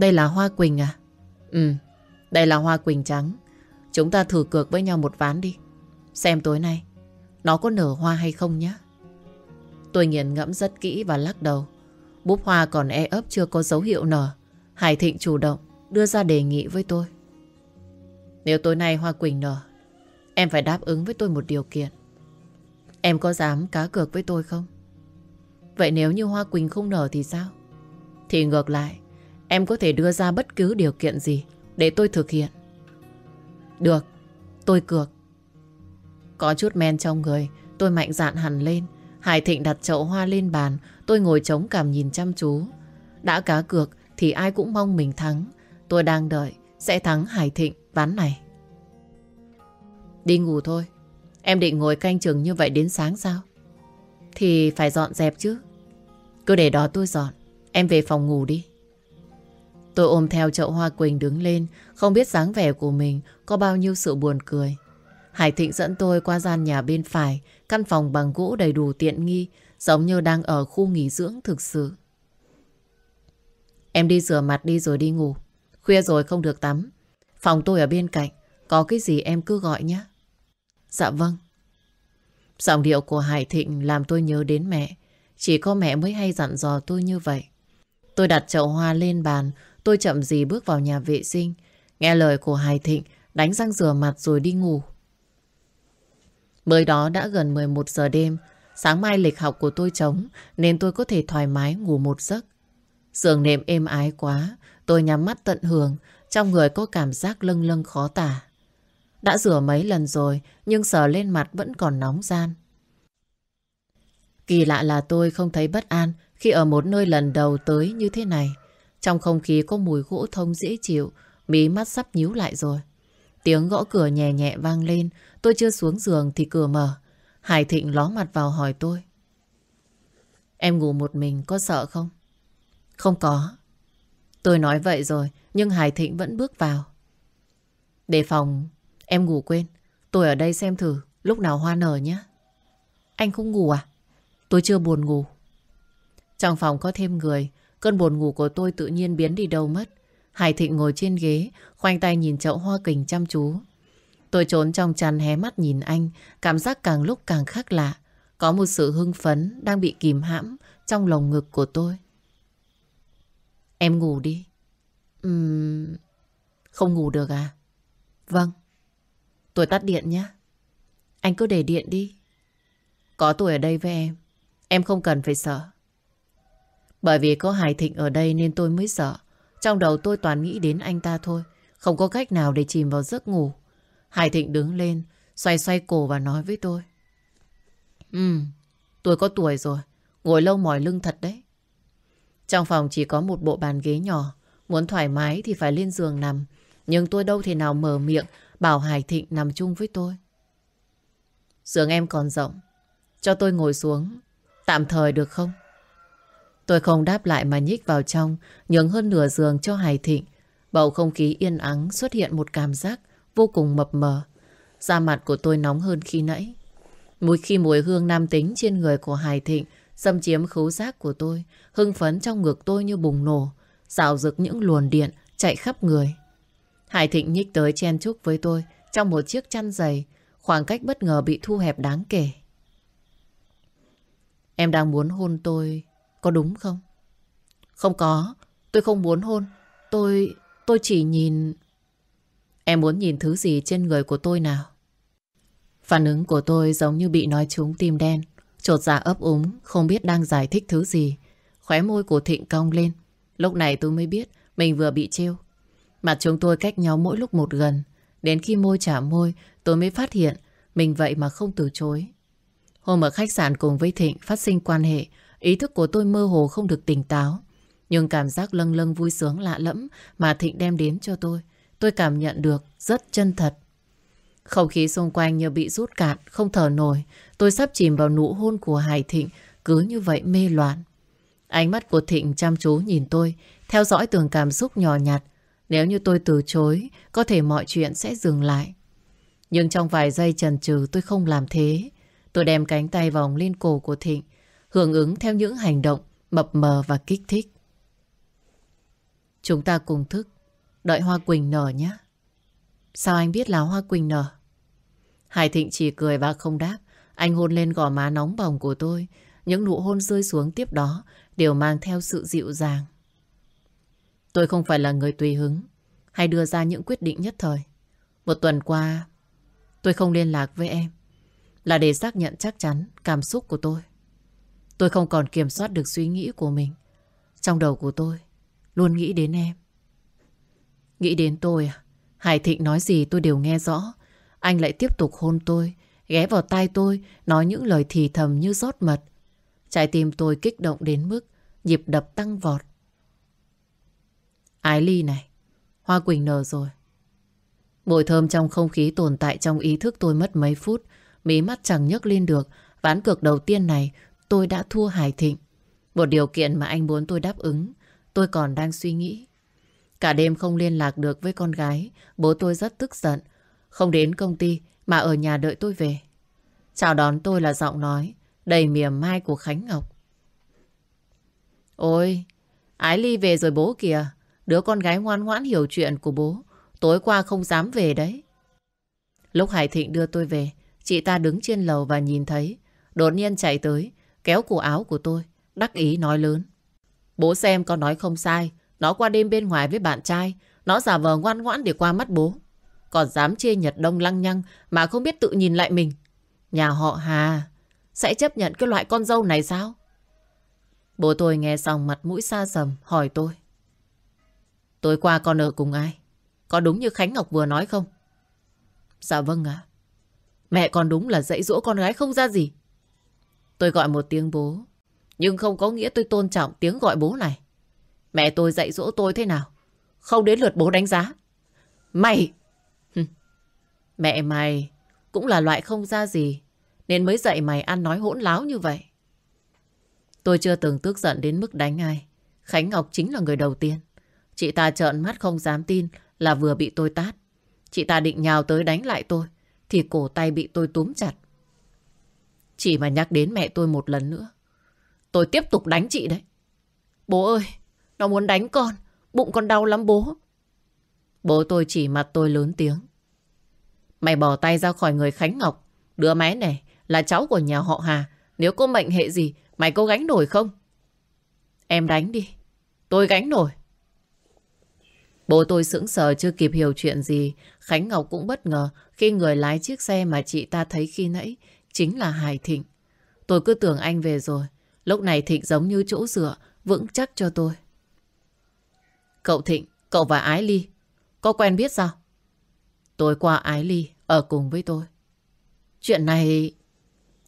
Đây là hoa quỳnh à? Ừ, đây là hoa quỳnh trắng. Chúng ta thử cược với nhau một ván đi. Xem tối nay nó có nở hoa hay không nhé. Tôi nghiền ngẫm rất kỹ và lắc đầu. Búp hoa còn e ấp chưa có dấu hiệu nở. Hải Thịnh chủ động đưa ra đề nghị với tôi. Nếu tối nay hoa quỳnh nở, em phải đáp ứng với tôi một điều kiện. Em có dám cá cược với tôi không? Vậy nếu như hoa quỳnh không nở thì sao? Thì ngược lại, em có thể đưa ra bất cứ điều kiện gì để tôi thực hiện. Được, tôi cược. Có chút men trong người, tôi mạnh dạn hẳn lên. Hải Thịnh đặt chậu hoa lên bàn, tôi ngồi chống cằm nhìn chăm chú. Đã cá cược thì ai cũng mong mình thắng. Tôi đang đợi sẽ thắng Hải Thịnh ván này. Đi ngủ thôi. Em định ngồi canh chừng như vậy đến sáng sao? Thì phải dọn dẹp chứ. Cứ để đó tôi dọn. Em về phòng ngủ đi. Tôi ôm theo chậu hoa quỳnh đứng lên, không biết dáng vẻ của mình có bao nhiêu sự buồn cười. Hải Thịnh dẫn tôi qua gian nhà bên phải, căn phòng bằng gỗ đầy đủ tiện nghi, giống như đang ở khu nghỉ dưỡng thực sự. Em đi rửa mặt đi rồi đi ngủ. Khuya rồi không được tắm. Phòng tôi ở bên cạnh, có cái gì em cứ gọi nhé. Dạ vâng. Giọng điệu của Hải Thịnh làm tôi nhớ đến mẹ. Chỉ có mẹ mới hay dặn dò tôi như vậy. Tôi đặt chậu hoa lên bàn, tôi chậm gì bước vào nhà vệ sinh. Nghe lời của Hải Thịnh, đánh răng rửa mặt rồi đi ngủ. Mới đó đã gần 11 giờ đêm, sáng mai lịch học của tôi trống nên tôi có thể thoải mái ngủ một giấc. Giường nệm êm ái quá, tôi nhắm mắt tận hưởng, trong người có cảm giác lâng lâng khó tả. Đã rửa mấy lần rồi nhưng sờ lên mặt vẫn còn nóng gian. Kỳ lạ là tôi không thấy bất an khi ở một nơi lần đầu tới như thế này. Trong không khí có mùi gỗ thông dễ chịu, mí mắt sắp nhíu lại rồi. Tiếng gõ cửa nhẹ nhẹ vang lên, tôi chưa xuống giường thì cửa mở. Hải Thịnh ló mặt vào hỏi tôi. Em ngủ một mình có sợ không? Không có. Tôi nói vậy rồi, nhưng Hải Thịnh vẫn bước vào. Để phòng, em ngủ quên. Tôi ở đây xem thử, lúc nào hoa nở nhé. Anh không ngủ à? Tôi chưa buồn ngủ. Trong phòng có thêm người, cơn buồn ngủ của tôi tự nhiên biến đi đâu mất. Hải Thịnh ngồi trên ghế, khoanh tay nhìn chậu hoa kình chăm chú. Tôi trốn trong chăn hé mắt nhìn anh, cảm giác càng lúc càng khác lạ. Có một sự hưng phấn đang bị kìm hãm trong lồng ngực của tôi. Em ngủ đi. Uhm, không ngủ được à? Vâng. Tôi tắt điện nhé. Anh cứ để điện đi. Có tôi ở đây với em. Em không cần phải sợ. Bởi vì có Hải Thịnh ở đây nên tôi mới sợ. Trong đầu tôi toàn nghĩ đến anh ta thôi. Không có cách nào để chìm vào giấc ngủ. Hải Thịnh đứng lên, xoay xoay cổ và nói với tôi. Ừ, tôi có tuổi rồi. Ngồi lâu mỏi lưng thật đấy. Trong phòng chỉ có một bộ bàn ghế nhỏ. Muốn thoải mái thì phải lên giường nằm. Nhưng tôi đâu thể nào mở miệng bảo Hải Thịnh nằm chung với tôi. Giường em còn rộng. Cho tôi ngồi xuống. Tạm thời được không? Tôi không đáp lại mà nhích vào trong, nhường hơn nửa giường cho Hải Thịnh. Bầu không khí yên ắng xuất hiện một cảm giác vô cùng mập mờ. Da mặt của tôi nóng hơn khi nãy. Mùi khi mùi hương nam tính trên người của Hải Thịnh xâm chiếm khứu giác của tôi, hưng phấn trong ngực tôi như bùng nổ, rào rực những luồn điện chạy khắp người. Hải Thịnh nhích tới chen chúc với tôi trong một chiếc chăn dày, khoảng cách bất ngờ bị thu hẹp đáng kể. Em đang muốn hôn tôi, có đúng không? Không có, tôi không muốn hôn. Tôi, tôi chỉ nhìn... Em muốn nhìn thứ gì trên người của tôi nào? Phản ứng của tôi giống như bị nói trúng tim đen. Chột dạ ấp úng, không biết đang giải thích thứ gì. Khóe môi của Thịnh cong lên. Lúc này tôi mới biết mình vừa bị trêu. Mặt chúng tôi cách nhau mỗi lúc một gần. Đến khi môi chạm môi, tôi mới phát hiện mình vậy mà không từ chối. Hôm ở khách sạn cùng với Thịnh phát sinh quan hệ, ý thức của tôi mơ hồ không được tỉnh táo. Nhưng cảm giác lâng lâng vui sướng lạ lẫm mà Thịnh đem đến cho tôi, tôi cảm nhận được rất chân thật. Không khí xung quanh như bị rút cạn, không thở nổi. Tôi sắp chìm vào nụ hôn của Hải Thịnh, cứ như vậy mê loạn. Ánh mắt của Thịnh chăm chú nhìn tôi, theo dõi từng cảm xúc nhỏ nhặt. Nếu như tôi từ chối, có thể mọi chuyện sẽ dừng lại. Nhưng trong vài giây chần chừ tôi không làm thế. Tôi đem cánh tay vòng lên cổ của Thịnh, hưởng ứng theo những hành động mập mờ và kích thích. Chúng ta cùng thức, đợi Hoa Quỳnh nở nhé. Sao anh biết là Hoa Quỳnh nở? Hải Thịnh chỉ cười và không đáp. Anh hôn lên gò má nóng bỏng của tôi. Những nụ hôn rơi xuống tiếp đó đều mang theo sự dịu dàng. Tôi không phải là người tùy hứng hay đưa ra những quyết định nhất thời. Một tuần qua, tôi không liên lạc với em là để xác nhận chắc chắn cảm xúc của tôi. Tôi không còn kiểm soát được suy nghĩ của mình. Trong đầu của tôi luôn nghĩ đến em. Nghĩ đến tôi à? Hải Thịnh nói gì tôi đều nghe rõ. Anh lại tiếp tục hôn tôi, ghé vào tai tôi, nói những lời thì thầm như rót mật. Trái tim tôi kích động đến mức nhịp đập tăng vọt. Ái ly này, Hoa Quỳnh nở rồi. Mùi thơm trong không khí tồn tại trong ý thức tôi mất mấy phút. Mí mắt chẳng nhấc lên được. Ván cược đầu tiên này tôi đã thua Hải Thịnh. Một điều kiện mà anh muốn tôi đáp ứng. Tôi còn đang suy nghĩ. Cả đêm không liên lạc được với con gái. Bố tôi rất tức giận. Không đến công ty mà ở nhà đợi tôi về. Chào đón tôi là giọng nói đầy mỉa mai của Khánh Ngọc. Ôi, Ái Ly về rồi bố kìa. Đứa con gái ngoan ngoãn hiểu chuyện của bố. Tối qua không dám về đấy. Lúc Hải Thịnh đưa tôi về, chị ta đứng trên lầu và nhìn thấy. Đột nhiên chạy tới, kéo cổ áo của tôi, đắc ý nói lớn. Bố xem con nói không sai. Nó qua đêm bên ngoài với bạn trai. Nó giả vờ ngoan ngoãn để qua mắt bố. Còn dám chê Nhật Đông lăng nhăng mà không biết tự nhìn lại mình. Nhà họ Hà sẽ chấp nhận cái loại con dâu này sao? Bố tôi nghe xong mặt mũi xa sầm hỏi tôi. Tối qua con ở cùng ai? Có đúng như Khánh Ngọc vừa nói không? Dạ vâng ạ. Mẹ con đúng là dạy dỗ con gái không ra gì. Tôi gọi một tiếng bố. Nhưng không có nghĩa tôi tôn trọng tiếng gọi bố này. Mẹ tôi dạy dỗ tôi thế nào? Không đến lượt bố đánh giá. Mày! Mẹ mày cũng là loại không ra gì. Nên mới dạy mày ăn nói hỗn láo như vậy. Tôi chưa từng tức giận đến mức đánh ai. Khánh Ngọc chính là người đầu tiên. Chị ta trợn mắt không dám tin là vừa bị tôi tát. Chị ta định nhào tới đánh lại tôi, thì cổ tay bị tôi túm chặt. Chỉ mà nhắc đến mẹ tôi một lần nữa. Tôi tiếp tục đánh chị đấy. Bố ơi, nó muốn đánh con. Bụng con đau lắm bố. Bố tôi chỉ mặt tôi lớn tiếng. Mày bỏ tay ra khỏi người Khánh Ngọc. Đứa máy này là cháu của nhà họ Hà. Nếu có mệnh hệ gì, mày có gánh nổi không? Em đánh đi. Tôi gánh nổi. Bố tôi sững sờ chưa kịp hiểu chuyện gì. Khánh Ngọc cũng bất ngờ khi người lái chiếc xe mà chị ta thấy khi nãy chính là Hải Thịnh. Tôi cứ tưởng anh về rồi. Lúc này Thịnh giống như chỗ dựa, vững chắc cho tôi. Cậu Thịnh, cậu và Ái Ly, có quen biết sao? Tôi qua Ái Ly, ở cùng với tôi. Chuyện này,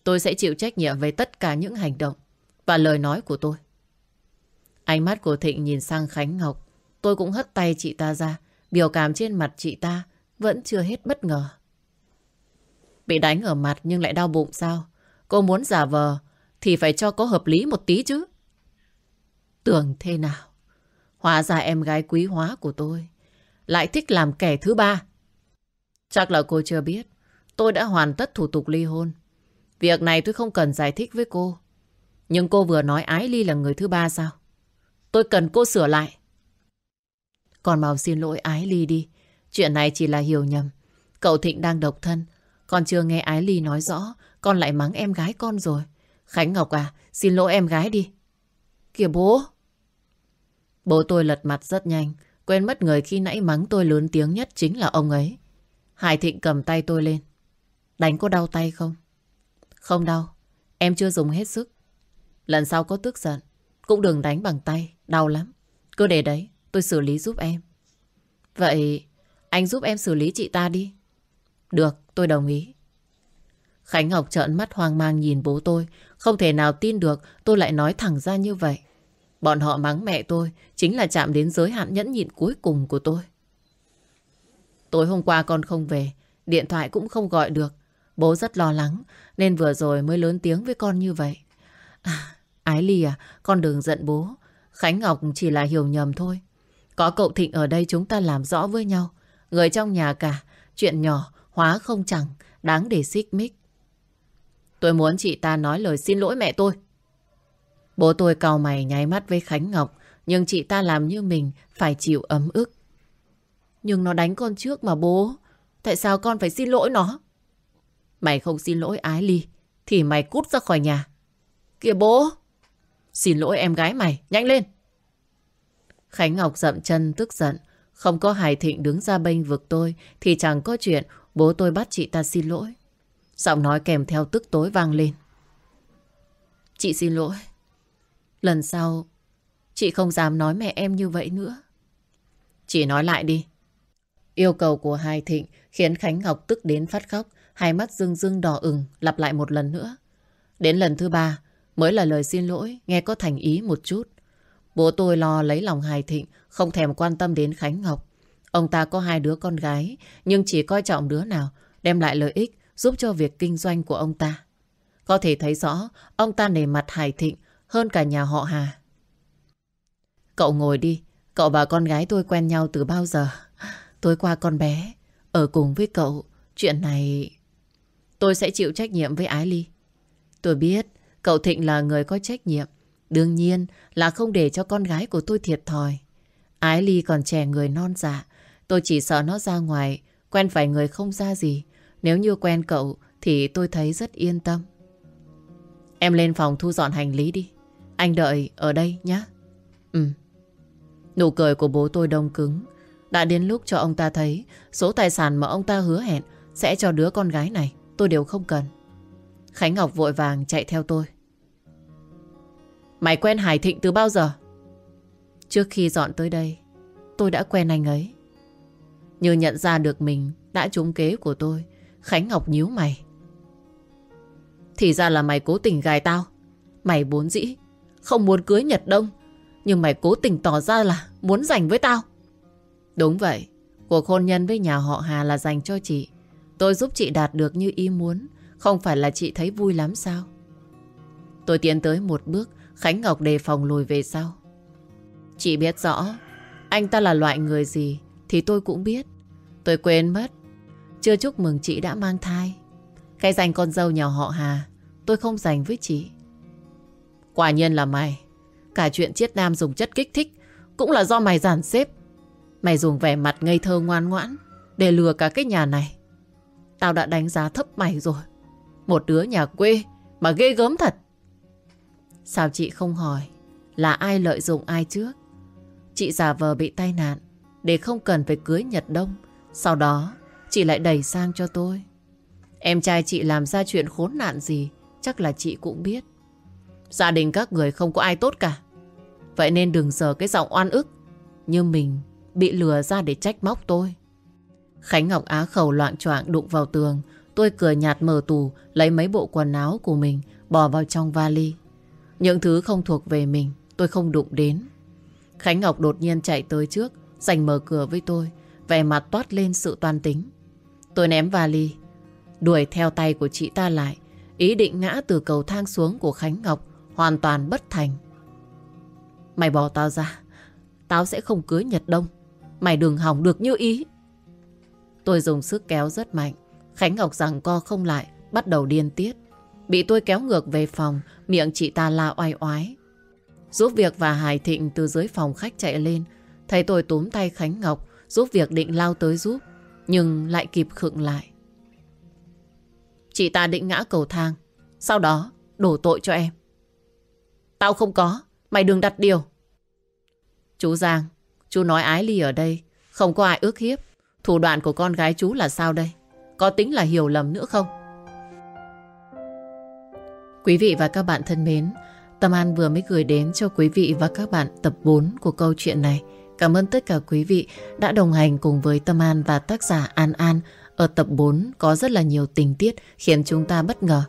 tôi sẽ chịu trách nhiệm về tất cả những hành động và lời nói của tôi. Ánh mắt của Thịnh nhìn sang Khánh Ngọc, Tôi cũng hất tay chị ta ra. Biểu cảm trên mặt chị ta vẫn chưa hết bất ngờ. Bị đánh ở mặt nhưng lại đau bụng sao? Cô muốn giả vờ thì phải cho có hợp lý một tí chứ. Tưởng thế nào? Hóa ra em gái quý hóa của tôi lại thích làm kẻ thứ ba. Chắc là cô chưa biết. Tôi đã hoàn tất thủ tục ly hôn. Việc này tôi không cần giải thích với cô. Nhưng cô vừa nói Ái Ly là người thứ ba sao? Tôi cần cô sửa lại. Còn bảo xin lỗi Ái Ly đi. Chuyện này chỉ là hiểu nhầm. Cậu Thịnh đang độc thân. Con chưa nghe Ái Ly nói rõ. Con lại mắng em gái con rồi. Khánh Ngọc à, xin lỗi em gái đi. Kìa bố. Bố tôi lật mặt rất nhanh. Quên mất người khi nãy mắng tôi lớn tiếng nhất chính là ông ấy. Hải Thịnh cầm tay tôi lên. Đánh có đau tay không? Không đau. Em chưa dùng hết sức. Lần sau có tức giận, cũng đừng đánh bằng tay. Đau lắm. Cứ để đấy, tôi xử lý giúp em. Vậy anh giúp em xử lý chị ta đi. Được, tôi đồng ý. Khánh Ngọc trợn mắt hoang mang nhìn bố tôi. Không thể nào tin được tôi lại nói thẳng ra như vậy. Bọn họ mắng mẹ tôi chính là chạm đến giới hạn nhẫn nhịn cuối cùng của tôi. Tối hôm qua con không về, điện thoại cũng không gọi được. Bố rất lo lắng nên vừa rồi mới lớn tiếng với con như vậy. À, Ái Ly à, con đừng giận bố. Khánh Ngọc chỉ là hiểu nhầm thôi. Có cậu Thịnh ở đây chúng ta làm rõ với nhau. Người trong nhà cả, chuyện nhỏ, hóa không chẳng, đáng để xích mích. Tôi muốn chị ta nói lời xin lỗi mẹ tôi. Bố tôi cau mày nháy mắt với Khánh Ngọc, nhưng chị ta làm như mình phải chịu ấm ức. Nhưng nó đánh con trước mà bố. Tại sao con phải xin lỗi nó? Mày không xin lỗi Ái Ly, thì mày cút ra khỏi nhà. Kìa bố! Xin lỗi em gái mày, nhanh lên! Khánh Ngọc dậm chân tức giận. Không có Hải Thịnh đứng ra bênh vực tôi thì chẳng có chuyện bố tôi bắt chị ta xin lỗi. Giọng nói kèm theo tức tối vang lên. Chị xin lỗi. Lần sau, chị không dám nói mẹ em như vậy nữa. Chị nói lại đi. Yêu cầu của Hải Thịnh khiến Khánh Ngọc tức đến phát khóc, hai mắt rưng rưng đỏ ửng lặp lại một lần nữa. Đến lần thứ ba mới là lời xin lỗi, nghe có thành ý một chút. Bố tôi lo lấy lòng Hải Thịnh, không thèm quan tâm đến Khánh Ngọc. Ông ta có hai đứa con gái, nhưng chỉ coi trọng đứa nào đem lại lợi ích giúp cho việc kinh doanh của ông ta. Có thể thấy rõ, ông ta nề mặt Hải Thịnh hơn cả nhà họ Hà. Cậu ngồi đi, cậu và con gái tôi quen nhau từ bao giờ? Tối qua con bé, ở cùng với cậu, chuyện này... Tôi sẽ chịu trách nhiệm với Ái Ly. Tôi biết, cậu Thịnh là người có trách nhiệm. Đương nhiên là không để cho con gái của tôi thiệt thòi. Ái Ly còn trẻ người non dạ. Tôi chỉ sợ nó ra ngoài, quen phải người không ra gì. Nếu như quen cậu thì tôi thấy rất yên tâm. Em lên phòng thu dọn hành lý đi. Anh đợi ở đây nhé. Ừ. Nụ cười của bố tôi đông cứng. Đã đến lúc cho ông ta thấy số tài sản mà ông ta hứa hẹn sẽ cho đứa con gái này. Tôi đều không cần. Khánh Ngọc vội vàng chạy theo tôi. Mày quen Hải Thịnh từ bao giờ? Trước khi dọn tới đây, tôi đã quen anh ấy. Như nhận ra được mình đã trúng kế của tôi, Khánh Ngọc nhíu mày. Thì ra là mày cố tình gài tao. Mày bốn dĩ, không muốn cưới Nhật Đông, nhưng mày cố tình tỏ ra là muốn giành với tao. Đúng vậy, cuộc hôn nhân với nhà họ Hà là dành cho chị. Tôi giúp chị đạt được như ý muốn, không phải là chị thấy vui lắm sao? Tôi tiến tới một bước, Khánh Ngọc đề phòng lùi về sau. Chị biết rõ, anh ta là loại người gì thì tôi cũng biết. Tôi quên mất, chưa chúc mừng chị đã mang thai. Cái dành con dâu nhà họ Hà, tôi không dành với chị. Quả nhiên là mày. Cả chuyện Chiết Nam dùng chất kích thích cũng là do mày giản xếp. Mày dùng vẻ mặt ngây thơ ngoan ngoãn để lừa cả cái nhà này. Tao đã đánh giá thấp mày rồi. Một đứa nhà quê mà ghê gớm thật. Sao chị không hỏi là ai lợi dụng ai trước? Chị giả vờ bị tai nạn để không cần phải cưới Nhật Đông. Sau đó chị lại đẩy sang cho tôi. Em trai chị làm ra chuyện khốn nạn gì chắc là chị cũng biết. Gia đình các người không có ai tốt cả. Vậy nên đừng giờ cái giọng oan ức như mình bị lừa ra để trách móc tôi. Khánh Ngọc Á khẩu loạn choạng đụng vào tường. Tôi cười nhạt mở tủ, lấy mấy bộ quần áo của mình, bỏ vào trong vali. Những thứ không thuộc về mình, tôi không đụng đến. Khánh Ngọc đột nhiên chạy tới trước, giành mở cửa với tôi, vẻ mặt toát lên sự toan tính. Tôi ném vali, đuổi theo tay của chị ta lại. Ý định ngã từ cầu thang xuống của Khánh Ngọc hoàn toàn bất thành. Mày bỏ tao ra, tao sẽ không cưới Nhật Đông. Mày đừng hỏng được như ý. Tôi dùng sức kéo rất mạnh. Khánh Ngọc rằng co không lại, bắt đầu điên tiết. Bị tôi kéo ngược về phòng, miệng chị ta la oai oái. Giúp việc và Hải Thịnh từ dưới phòng khách chạy lên. Thấy tôi túm tay Khánh Ngọc, giúp việc định lao tới giúp, nhưng lại kịp khựng lại. Chị ta định ngã cầu thang, sau đó đổ tội cho em. Tao không có, mày đừng đặt điều. Chú Giang, chú nói Ái Ly ở đây, không có ai ước hiếp. Thủ đoạn của con gái chú là sao đây? Có tính là hiểu lầm nữa không? Quý vị và các bạn thân mến, Tâm An vừa mới gửi đến cho quý vị và các bạn tập 4 của câu chuyện này. Cảm ơn tất cả quý vị đã đồng hành cùng với Tâm An và tác giả An An. Ở tập 4 có rất là nhiều tình tiết khiến chúng ta bất ngờ.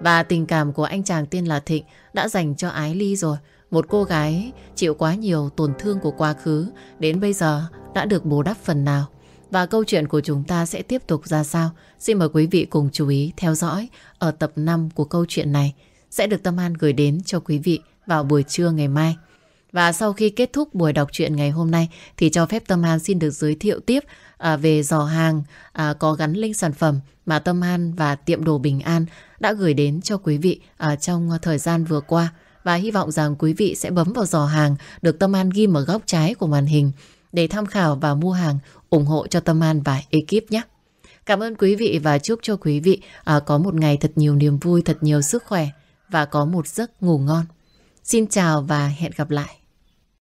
Và tình cảm của anh chàng tên là Thịnh đã dành cho Ái Ly rồi. Một cô gái chịu quá nhiều tổn thương của quá khứ, đến bây giờ đã được bù đắp phần nào. Và câu chuyện của chúng ta sẽ tiếp tục ra sao? Xin mời quý vị cùng chú ý theo dõi ở tập 5 của câu chuyện này sẽ được Tâm An gửi đến cho quý vị vào buổi trưa ngày mai. Và sau khi kết thúc buổi đọc truyện ngày hôm nay thì cho phép Tâm An xin được giới thiệu tiếp à, về giò hàng à, có gắn link sản phẩm mà Tâm An và tiệm đồ Bình An đã gửi đến cho quý vị à, trong thời gian vừa qua. Và hy vọng rằng quý vị sẽ bấm vào giò hàng được Tâm An ghi ở góc trái của màn hình để tham khảo và mua hàng ủng hộ cho Tâm An và ekip nhé. Cảm ơn quý vị và chúc cho quý vị à, có một ngày thật nhiều niềm vui, thật nhiều sức khỏe và có một giấc ngủ ngon. Xin chào và hẹn gặp lại.